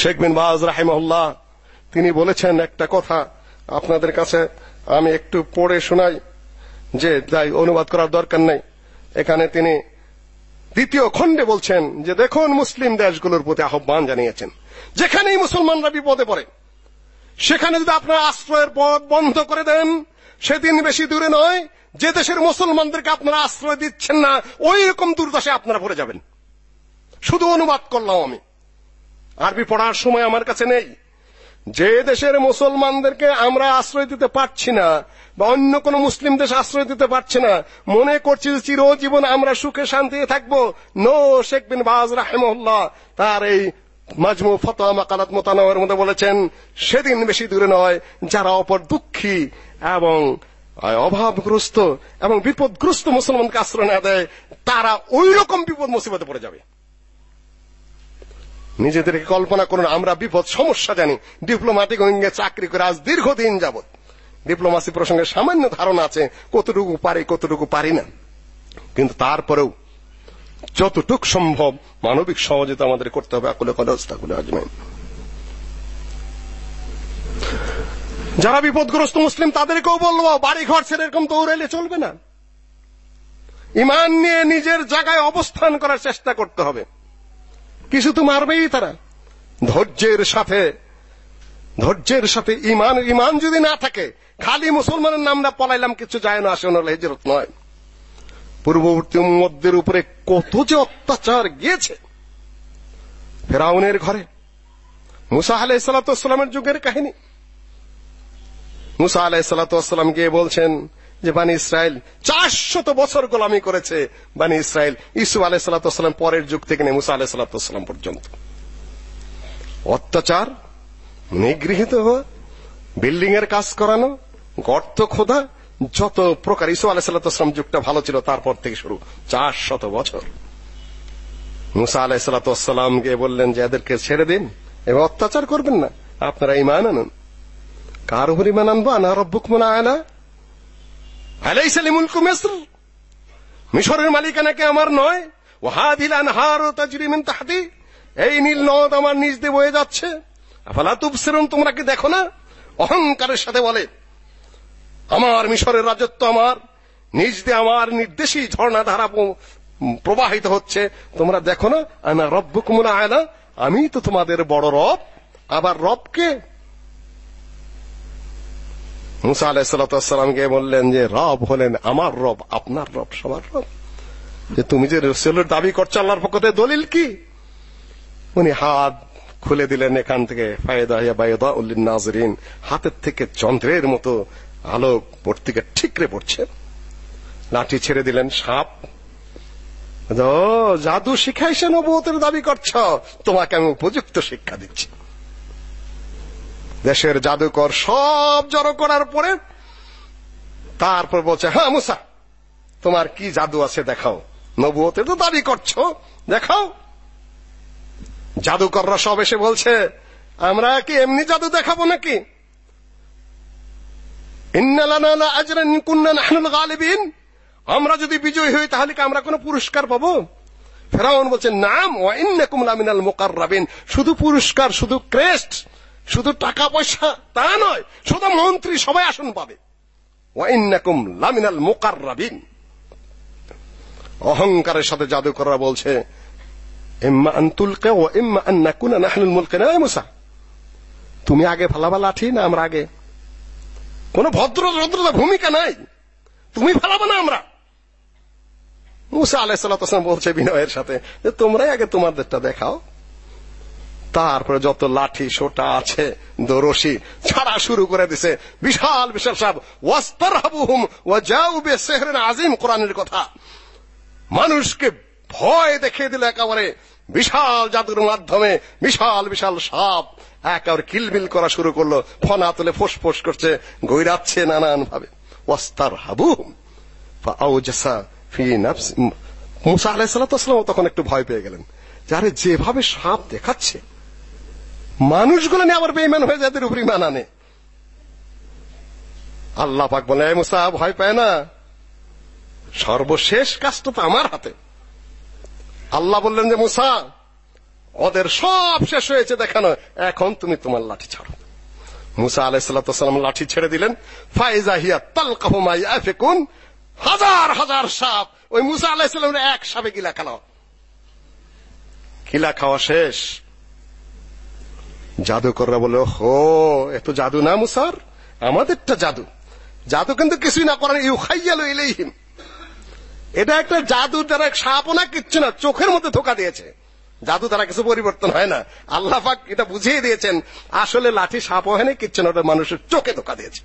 শেখ বিন বাজ রাহিমাহুল্লাহ, তিনি বলেছেন একটা কথা আপনাদের কাছে আমি একটু পড়ে শোনাই, যে তাই অনুবাদ করার দরকার নেই। এখানে তিনি দ্বিতীয় খণ্ডে বলছেন যে দেখুন মুসলিম দেশগুলোর প্রতি আহ্বান জানিয়েছেন, যেখানেই মুসলমানরা বিপদে পড়ে, সেখানে যদি আপনারা আশ্রয়ের পথ বন্ধ করে দেন, সেদিন বেশি দূরে নয়, যে দেশের মুসলমানদেরকে আপনারা আশ্রয় দিচ্ছেন না, ওই রকম দুর্দশে আপনারা পড়ে যাবেন। শুধু অনুবাদ করলাম আমি। আরবি পড়ার সময় আমার কাছে নেই। যে দেশের মুসলমানদেরকে আমরা আশ্রয় দিতে পারছি না, বা অন্য কোন মুসলিম দেশ আশ্রয় দিতে পারছে না, মনে করছি যে চিরজীবন আমরা সুখে শান্তিতে থাকব। নো শেখ বিন বাজ রাহেমুল্লাহ তার এই মাজমু ফতোয়া মাকালাত মোতানাওয়ার মধ্যে বলেছেন, সেদিন বেশি দূরে নয়, যারা অপর দুঃখী এবং অভাবগ্রস্ত এবং বিপদগ্রস্ত মুসলমানকে আশ্রয় না দেয়, তারা ওই রকম বিপদ মুসিবতে পড়ে যাবে। নিজেদেরকে কল্পনা করুন, আমরা বিপদ সমস্যা জানি ডিপ্লোম্যাটিক উইঙ্গে চাকরি করে আজ দীর্ঘদিন যাবত ডিপ্লোমাসি প্রসঙ্গে সামান্য ধারণা আছে, কতটুকু পারি কতটুকু পারি না। কিন্তু তারপরেও যতটুক সম্ভব মানবিক সহযোগিতা আমাদের করতে হবে, আকুলে কলে অস্তাকুলে আজমাইন। যারা বিপদগ্রস্ত মুসলিম, তাদেরকেও বলব বাড়ি ঘর ছেড়ে এরকম দৌড়াইলে চলবে না। ইমান নিয়ে নিজের জায়গায় অবস্থান করার চেষ্টা করতে হবে। কিছু তো মারবেই তারা। ধৈর্যের সাথে ধৈর্যের সাথে ইমান ইমান যদি না থাকে, খালি মুসলমানের নাম না পলাইলাম, কিছু যায় না, আসে না হিজরত নয়। পূর্ববর্তী উম্মতদের উপরে কত যে অত্যাচার গিয়েছে। ফেরাউনের ঘরে, মুসা আলাইহিস সালামের যুগের কাহিনী। মুসা আলাইহিস সালাম গিয়ে বলছেন যে বানি ইসরায়েল চারশত বছর গোলামি করেছে বানি ইসরায়েল। ইসু আলাইহিস সালাম পরের যুগ থেকে নিয়ে মুসা আলাইহিস সালাম পর্যন্ত। অত্যাচার, নিগৃহীত হওয়া, বিল্ডিং এর কাজ করানো, গর্ত খোদা, যত প্রকার ইসু আলাইসাল্লাম যুগটা ভালো ছিল, তারপর থেকে শুরু। চার শত বছর। মুসা আলাইসাল্লাম গিয়ে বললেন যে, এদেরকে ছেড়ে দিন। এবং অত্যাচার করবেন না। আপনারা ইমান আনুন। কার উপর ইমান আনব? আনা রব্বুকুম আলা আলাইসা লিমুলকু মিসর। মিশরের মালিকানা কি আমার নয়। ওয়াহাদিল আনহারু তাজরি মিন তাহতি। এই নীল নদ আমার নিজ দিয়ে বয়ে যাচ্ছে। আফালা তুবসিরুন, তোমরা কি দেখো না? অহংকারের সাথে বলে, আমার মিশরের রাজত্ব আমার। নিজ দিয়ে আমার নির্দেশই ঝর্ণা ধারা প্রবাহিত হচ্ছে। তোমরা দেখো না? আনা রব্বুকুমুল আয়লা আমি তো তোমাদের বড় রব। আবার রবকে মুসা আলাইসালামকে বললেন যে, রব হলেন আমার রব, আপনার রব, সবার রব। যে তুমি যে রসুলের দাবি করছ আল্লাহর পক্ষ দলিল কি? উনি হাত খুলে দিলেন এখান থেকে উল্লিন নাজরিন। হাতের থেকে চন্দ্রের মতো আলো পর্তিকে ঠিকরে পড়ছে। লাঠি ছেড়ে দিলেন সাপ। জাদু শিখাইছে নবুয়তের দাবি করছ? তোমাকে আমি উপযুক্ত শিক্ষা দিচ্ছি। দেশের জাদুকর সব জড়ো করার পরে তারপর বলছে হ্যাঁ মুসা, তোমার কি জাদু আছে দেখাও। নবুয়তের তো দাবি করছ, দেখাও। জাদুকররা সব এসে বলছে, আমরা কি এমনি জাদু দেখাবো নাকি? আমরা যদি বিজয়ী হই, তাহলে কি আমরা কোনো পুরস্কার পাবো? ফেরাউন বলছে, নাম, ওয়া ইন্নাকুম লামিনাল মুকাররাবিন। শুধু পুরস্কার, শুধু ক্রেস্ট। শুধু টাকা পয়সা তা নয়, শুধু মন্ত্রী সবাই আসন পাবে। ওয়া ইন্নাকুম লামিনাল মুকাররাবিন। অহংকারের সাথে জাদুকররা বলছে, ইম্মা আন তুলকা ইম্মা আন নাকুনা মুসা? তুমি আগে ফালাবা লাঠি না আমরা আগে? কোনো ভদ্র ভদ্রতা ভূমিকা নাই। তুমি ফালাবা না আমরা? মুসা আলাইহিসসালাম বলছে বিনয়ের সাথে, যে তোমরাই আগে তোমাদেরটা দেখাও। তারপরে যত লাঠি, সোটা আছে, দরশি, ছাড়া শুরু করে দিছে বিশাল বিশাল সব ওয়াস্তারহাবুহুম ওয়া জাউ বিসিহরিন আযীম, কোরআনের কথা। মানুষকে ভয় দেখিয়ে দিল একেবারে। বিশাল জাদুর মাধ্যমে বিশাল বিশাল সাপ একেবারে কিলবিল করা শুরু করল। ফনা তুলে ফোঁস করছে গৈরাচ্ছে নানান ভাবে ওয়াস্তার হাবুহুম ফাআউজাসা ফি নাফস। মুসা আলাইহিস সালাম তখন একটু ভয় পেয়ে গেলেন। যারে যেভাবে সাপ দেখাচ্ছে মানুষগুলো নিয়ে আবার বেঈমান হয়ে যাদের উপর ঈমান আনে। আল্লাহ পাক বলে, এ মুসা, ভয় পায় না। সর্বশেষ কাজটা তো আমার হাতে। আল্লাহ বললেন যে, মুসা, ওদের সব শেষ হয়েছে দেখানো এখন তুমি তোমার লাঠি ছাড়ো। মুসা আলাইহিস সালাম লাঠি ছেড়ে দিলেন। ফাইজা হিয়া তালকাহু মা ইয়াফিকুন। হাজার হাজার সাপ। ওই মুসা আলাইহিস এক সাপে গিলা খেলো গিলা খাওয়া শেষ। জাদুকররা বলে হো এত জাদু না মুসার? আমাদেরটা জাদু। জাদু কিন্তু কিছুই না করেন ইউখাইয়ালু ইলাইহিম। এটা একটা জাদু দ্বারা সাপও না, কিচ্ছু না, চোখের মধ্যে ধোকা দিয়েছে। জাদু দ্বারা কিছু পরিবর্তন হয় না। আল্লাহ পাক এটা বুঝিয়ে দিয়েছেন, আসলে লাঠি সাপ হয় না, কিচ্ছু না, ওটা মানুষের চোখে ধোকা দিয়েছে।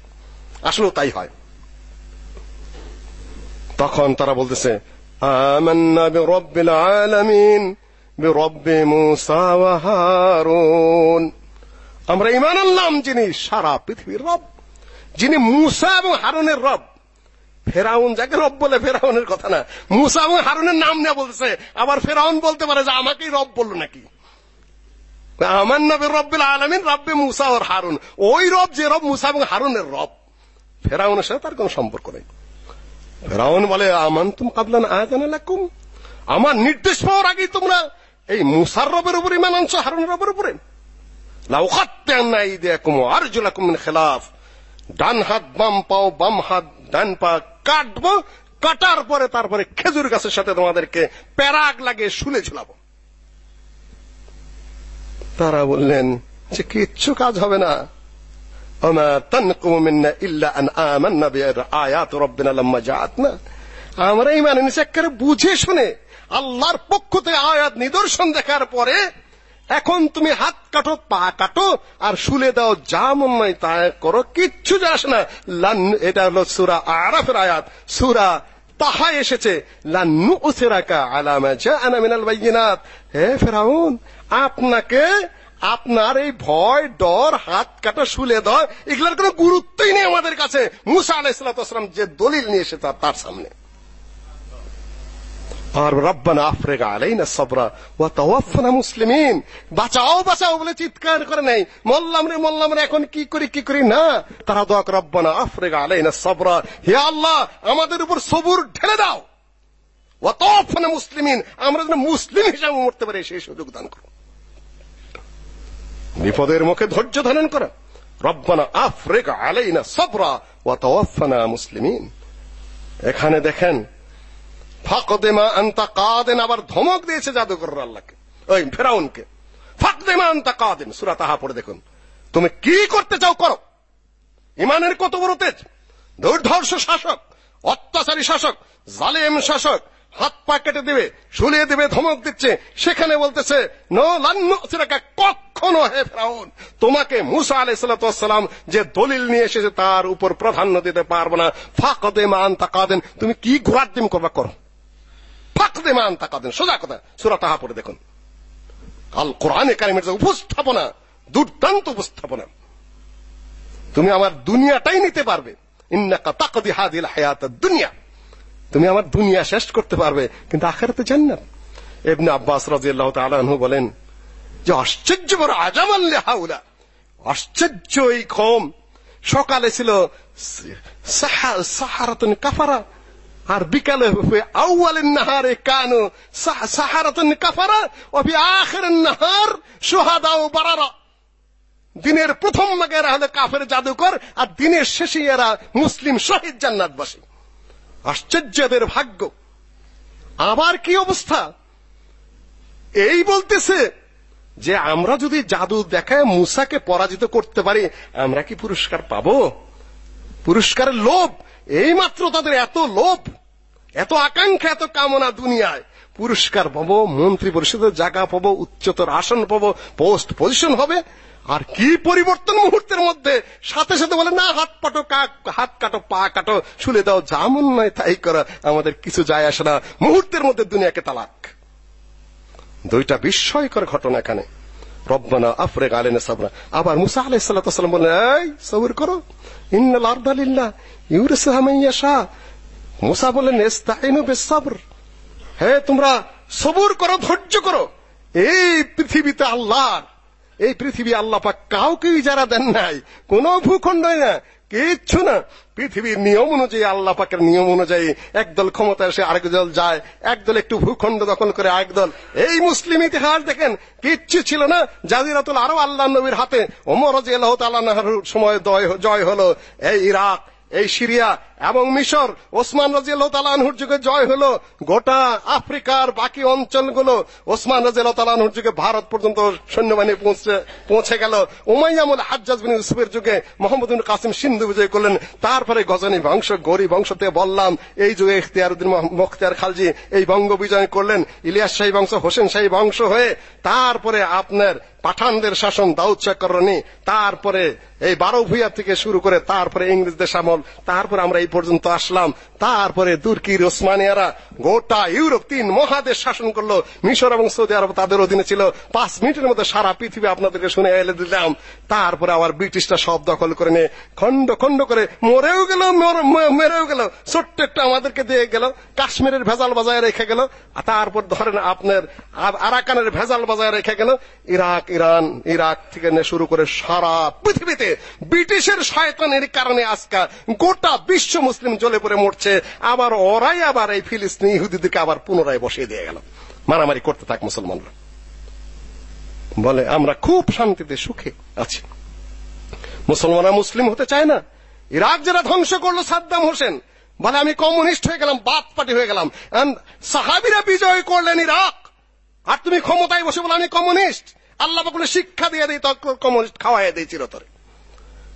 আসলেও তাই হয়। তখন তারা বলতেছে, আমান্না বিরব্বিল আলামিন। মুসা ওয়া হারুন। আমরা ঈমান আনলাম যিনি সারা পৃথিবীর রব। যিনি মুসা এবং হারুনের রব। ফেরাউন যাকে রব বলে ফেরাউনের কথা না। মুসা এবং হারুনের নাম নিয়ে বলতেছে। আবার ফেরাউন বলতে পারে যে, আমাকেই রব বলল নাকি? আমার নবী রব্বিল আলামিন রব্বে মুসা আর হারুন। ওই রব যে রব, মুসা এবং হারুনের রব। ফেরাউনের সাথে তার কোনো সম্পর্ক নেই। ফেরাউন বলে আমান তুম কাবলান আয়াতানা লাকুম? আমার নির্দেশ পাওয়ার আগেই তোমরা এই মুসার রবের উপর ইমান আনছো হারুন রবের উপরে। খেলাফ। ডান হাত, বাম পাও, বাম হাত, ডান পা কাটবো, কাটার পরে তারপরে খেজুর গাছের সাথে তোমাদেরকে প্যারাগ লাগে শুলে ঝুলাব। তারা বললেন, যে কিচ্ছু কাজ হবে না। ইল্লা আমরা ইমান এনেছি বুঝে শুনে। আল্লাহর পক্ষ থেকে আয়াত নিদর্শন দেখার পরে, এখন তুমি হাত কাটো, পা কাটো, আর শুলে দাও, যা মন তা করো, কিচ্ছু যাস না। লান, এটা হলো সূরা আরাফের আয়াত। সূরা তাহা এসেছে লান্নু উসিরাকা আলা মা জাআনা মিনাল বাইয়িনাত। হে ফেরাউন, আপনাকে আপনার এই ভয়, ডর, হাত কাটা, শুলে দেওয়া, এগুলোর কোনো গুরুত্বই নেই আমাদের কাছে। মুসা আলাইহিস সালাম যে দলিল নিয়ে এসে তার সামনে। আর রব্বানা আফরিগা আলাইনা সাবরা ওয়া তাওয়াফানা মুসলিমিন। বাঁচাও বাঁচাও বলে চিৎকার করে নাই মোল্লাম রে মোল্লাম রে এখন কি করি কি করি? না। তারা দোয়া করে, রব্বানা আফরিগা আলাইনা সাবরা। হে আল্লাহ, আমাদের উপর সবুর ঢেলে দাও। ওয়া তাওয়াফানা মুসলিমিন। আমরা যেন মুসলিম হিসেবে মরতে পারি, সেই সুযোগ দান করো। বিপদের মুখে ধৈর্য ধারণ করা। রব্বানা আফরিগা আলাইনা সাবরা ওয়া তাওয়াফানা মুসলিমিন। এখানে দেখেন ফাকদেমা আনতা কাদেন, আবার ধমক দিয়েছে জাদুকররা আল্লাহকে, ওই ফেরাউনকে। ফাকদেমা আনতা কাদেন, সূরা তাহা পড়ে দেখুন। তুমি কি করতে চাও করো? ইমানের কত বড় তেজ? দুর্ধর্ষ শাসক, অত্যাচারী শাসক, জালেম শাসক, হাত পা কেটে দেবে শুলিয়ে দেবে, ধমক দিচ্ছে। সেখানে বলতেছে, নো লান্নু সিরাকা কখনো হে ফেরাউন, তোমাকে মুসা আলাইহিস সালাম যে দলিল নিয়ে এসেছে তার উপর প্রাধান্য দিতে পারব না। ফাকদেমা আনতা কাদেন, তুমি কি ঘোরার দিম করবা করো? ফাকদে মান তাকাদেন, সোজা কথা। সূরা তাহা পড়ে দেখুন। আল কোরআনে কারিমের যে উপস্থাপনা, দুর্দান্ত উপস্থাপনা। তুমি আমার দুনিয়াটাই নিতে পারবে। ইন্নাকা তাকদি হাদিল দুনিয়া। তুমি আমার দুনিয়া শেষ করতে পারবে, কিন্তু ইবনে আব্বাস রাদিয়াল্লাহু তাআলা আনহু বলেন, যে আশ্চর্য বড় আজামান হাউলা আশ্চর্য এই কম সকালে ছিল সাহারাতুন কাফারা। আর বিকালে আউয়ালের নাহারে কানু সাহারাতুন কাফারা ও ফি নাহার শুহাদা ও বারারা। দিনের প্রথম ভাগে এরা হলো কাফের জাদুকর আর দিনের শেষে এরা মুসলিম শহীদ জান্নাতবাসী আশ্চর্যদের ভাগ্য। আবার কি অবস্থা? এই বলতেছে যে আমরা যদি জাদু দেখায় মুসাকে পরাজিত করতে পারি, আমরা কি পুরস্কার পাবো? পুরস্কারের লোভ। এইমাত্র তাদের এত লোভ। এত আকাঙ্ক্ষা, এত কামনা দুনিয়ায়। পুরস্কার পাবো, মন্ত্রী পরিষদের জায়গা পাবো, উচ্চতর আসন পাবো, পোস্ট পজিশন হবে। আর কি পরিবর্তন মুহূর্তের মধ্যে? সাথে সাথে বলে, না, হাত পাটো হাত কাটো, পা কাটো, শুলে দাও যেমন নয় তাই করা। আমাদের কিছু যায় আসে না। মুহূর্তের মধ্যে দুনিয়াকে তালাক। দুইটা বিস্ময়কর ঘটনা এখানে। রব্বানা আফরেক আলেনা সাবরা। আবার মুসা আলাইহিস সালাম বললেন, এই, সবর করো। ইন্নাল আরদা ইয়াশা। মুসা বললেন ইস্তাইনু বিসসবর। হে, তোমরা সবুর করো, ধৈর্য করো। এই পৃথিবীতে আল্লাহর, এই পৃথিবী আল্লাহ পাক কাউকে ইজারা দেন নাই, কোনো ভূখণ্ডই না, কিচ্ছু না। পৃথিবীর নিয়ম অনুযায়ী, আল্লাহ পাকের নিয়ম অনুযায়ী একদল ক্ষমতা এসে আরেক দল যায়, একদল একটু ভূখণ্ড দখল করে একদল এই মুসলিম ইতিহাস দেখেন, কিচ্ছু ছিল না। জাজিরাতুল আরব আল্লাহ নবীর হাতে ওমর রাদিয়াল্লাহু তাআলা সময় জয় হলো। এই ইরাক, এই সিরিয়া এবং মিশর ওসমান রাজিয়াল্লাহু তাআলা আনহুর যুগে জয় হলো। গোটা আফ্রিকার বাকি অঞ্চলগুলো ওসমান রাজিয়াল্লাহু তাআলা আনহুর যুগে ভারত পর্যন্ত সৈন্যবাহিনী পৌঁছে পৌঁছে গেল। উমাইয়ামুল হাজ্জাজ বিন ইউসুফের যুগে মোহাম্মদ বিন কাসিম সিন্ধু বিজয় করলেন। তারপরে গজনী বংশ, গৌরী বংশ থেকে বললাম, এই যুগে ইখতিয়ারউদ্দিন মুখতিয়ার খালজি এই বঙ্গ বিজয় করলেন। ইলিয়াস শাহী বংশ, হোসেন শাহী বংশ হয়ে তারপরে আপনার পাঠানদের শাসন, দাউদ শাহ তারপরে এই বারো ভুইয়া থেকে শুরু করে তারপরে ইংরেজদের সামল তারপরে আমরা পর্যন্ত আসলাম। তারপরে তুর্কির ওসমানিয়ারা গোটা ইউরোপ তিন মহাদেশ শাসন করল। মিশর এবং সৌদি আরব তাদের অধীনে ছিল। পাঁচ মিনিটের মধ্যে সারা পৃথিবী আপনাদেরকে শুনে এলে দিলাম। তারপরে আবার ব্রিটিশরা সব দখল করে নিয়ে খণ্ড খণ্ড করে মরেও গেল মেরেও গেল। ছোট্ট একটা আমাদেরকে দিয়ে গেল। কাশ্মীরের ভেজাল বাজায় রেখে গেল। তারপর ধরেন আপনার আরাকানের ভেজাল বাজায় রেখে গেল। ইরাক, ইরান, ইরাক থেকে শুরু করে সারা পৃথিবীতে ব্রিটিশের শয়তানের কারণে আজকা গোটা বিশ্ব মুসলিম জ্বলে পড়ে মরছে। আবার ওরাই আবার এই ফিলিস্তিনি ইহুদিদেরকে আবার পুনরায় বসিয়ে দিয়ে গেল। মারামারি করতে থাক মুসলমানরা। বলে, আমরা খুব শান্তিতে সুখে আছি। মুসলমানরা মুসলিম হতে চায় না। ইরাক যারা ধ্বংস করল, সাদ্দাম হোসেন, বলে, আমি কমিউনিস্ট হয়ে গেলাম বাদ পার্টি হয়ে গেলাম। সাহাবিরা বিজয় করলেন ইরাক। আর তুমি ক্ষমতায় বসে বলে, আমি কমিউনিস্ট। আল্লাহ বলে, শিক্ষা দিয়ে দিই, তখন কমিউনিস্ট খাওয়াই দিই চিরতরে।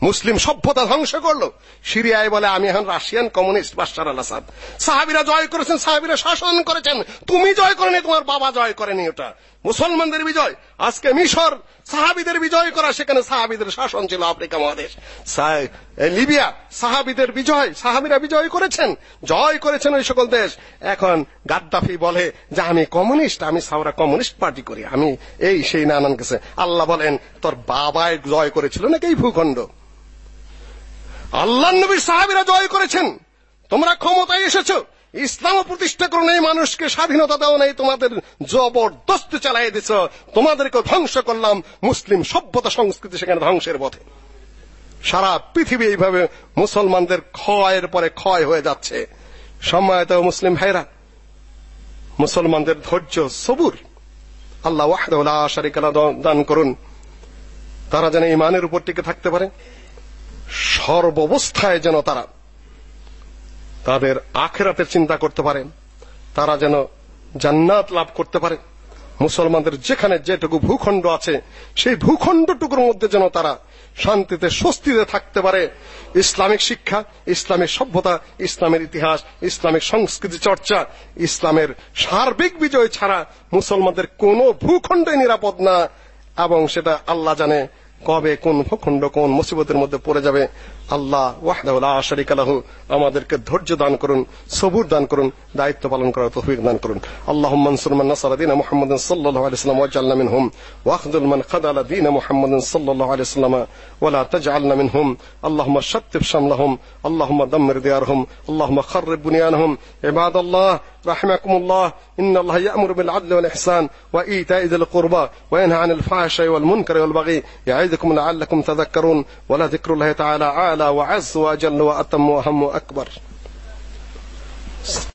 মুসলিম সভ্যতা ধ্বংস করল। সিরিয়ায় বলে, আমি এখন Russian communist Bashar al Assad. সাহাবিরা জয় করেছেন, সাহাবিরা শাসন করেছেন। তুমি জয় করেনি, তোমার বাবা জয় করেনি ওটা। মুসলমানদের বিজয়, আজকে মিশর, সাহাবিদের বিজয় করা, সেখানে সাহাবিদের শাসন ছিল আফ্রিকা মহাদেশ। লিবিয়া, সাহাবিদের বিজয়, সাহাবিরা বিজয় করেছেন। জয় করেছেন ওই সকল দেশ। এখন গাদ্দাফি বলে যে, আমি কমিউনিস্ট, আমি সাউরা কমিউনিস্ট পার্টি করি, আমি এই সেই নানান কাছে। আল্লাহ বলেন, তোর বাবায় জয় করেছিল নাকি এই ভূখণ্ড? আল্লাহ নবীর সাহাবিরা জয় করেছেন, তোমরা ক্ষমতায় এসেছ, ইসলাম প্রতিষ্ঠা করো এই মানুষকে স্বাধীনতা দাও নাই, তোমাদের জবরদস্ত চালাই দিছ, তোমাদেরকে ধ্বংস করলাম, মুসলিম সভ্যতা সংস্কৃতি সেখানে ধ্বংসের পথে। সারা পৃথিবী এইভাবে মুসলমানদের ক্ষয়ের পরে ক্ষয় হয়ে যাচ্ছে। সম্মানিত মুসলিম ভাইরা, মুসলমানদের ধৈর্য সবুর। আল্লাহ ওয়াহদাহু দান করুন। তারা যেন ইমানের উপর টিকে থাকতে পারে। সর্বাবস্থায় যেন তারা তাদের আখেরাতের চিন্তা করতে পারে, তারা যেন জান্নাত লাভ করতে পারে। মুসলমানদের যেখানে যেটুকু ভূখণ্ড আছে, সেই ভূখণ্ডটুকুর মধ্যে যেন তারা শান্তিতে, স্বস্তিতে থাকতে পারে। ইসলামিক শিক্ষা ইসলামিক সভ্যতা, ইসলামের ইতিহাস ইসলামিক সংস্কৃতি চর্চা, ইসলামের সার্বিক বিজয় ছাড়া মুসলমানদের কোনো ভূখণ্ডই নিরাপদ না, এবং সেটা আল্লাহ জানে। কবে কোন ভূখণ্ড কোন মুসিবতের মধ্যে পড়ে যাবে আল্লাহ ওয়াহদাহু লা শারীকা লাহু আমাদেরকে ধৈর্য দান করুন সবুর দান করুন দায়িত্ব পালন করার তৌফিক দান করুন আল্লাহুম্মা আনসুর মান নাসারা দীন মুহাম্মাদিন সাল্লাল্লাহু আলাইহি ওয়াসাল্লাম ওয়াজআলনা মিনহুম ওয়াখযুল মান খাদালা দীন মুহাম্মাদিন সাল্লাল্লাহু আলাইহি ওয়াসাল্লাম ولا تجعلنا منهم اللهم شتت شملهم اللهم دمر ديارهم اللهم خرب بنيانهم عباد الله رحمكم الله إن الله يأمر بالعدل والإحسان وإيتاء ذي القربى وينهى عن الفحشاء والمنكر والبغي يعظ نعظكم لعلكم تذكرون ولذكر الله تعالى أعلى وعز وأجل وأتم وأهم وأكبر.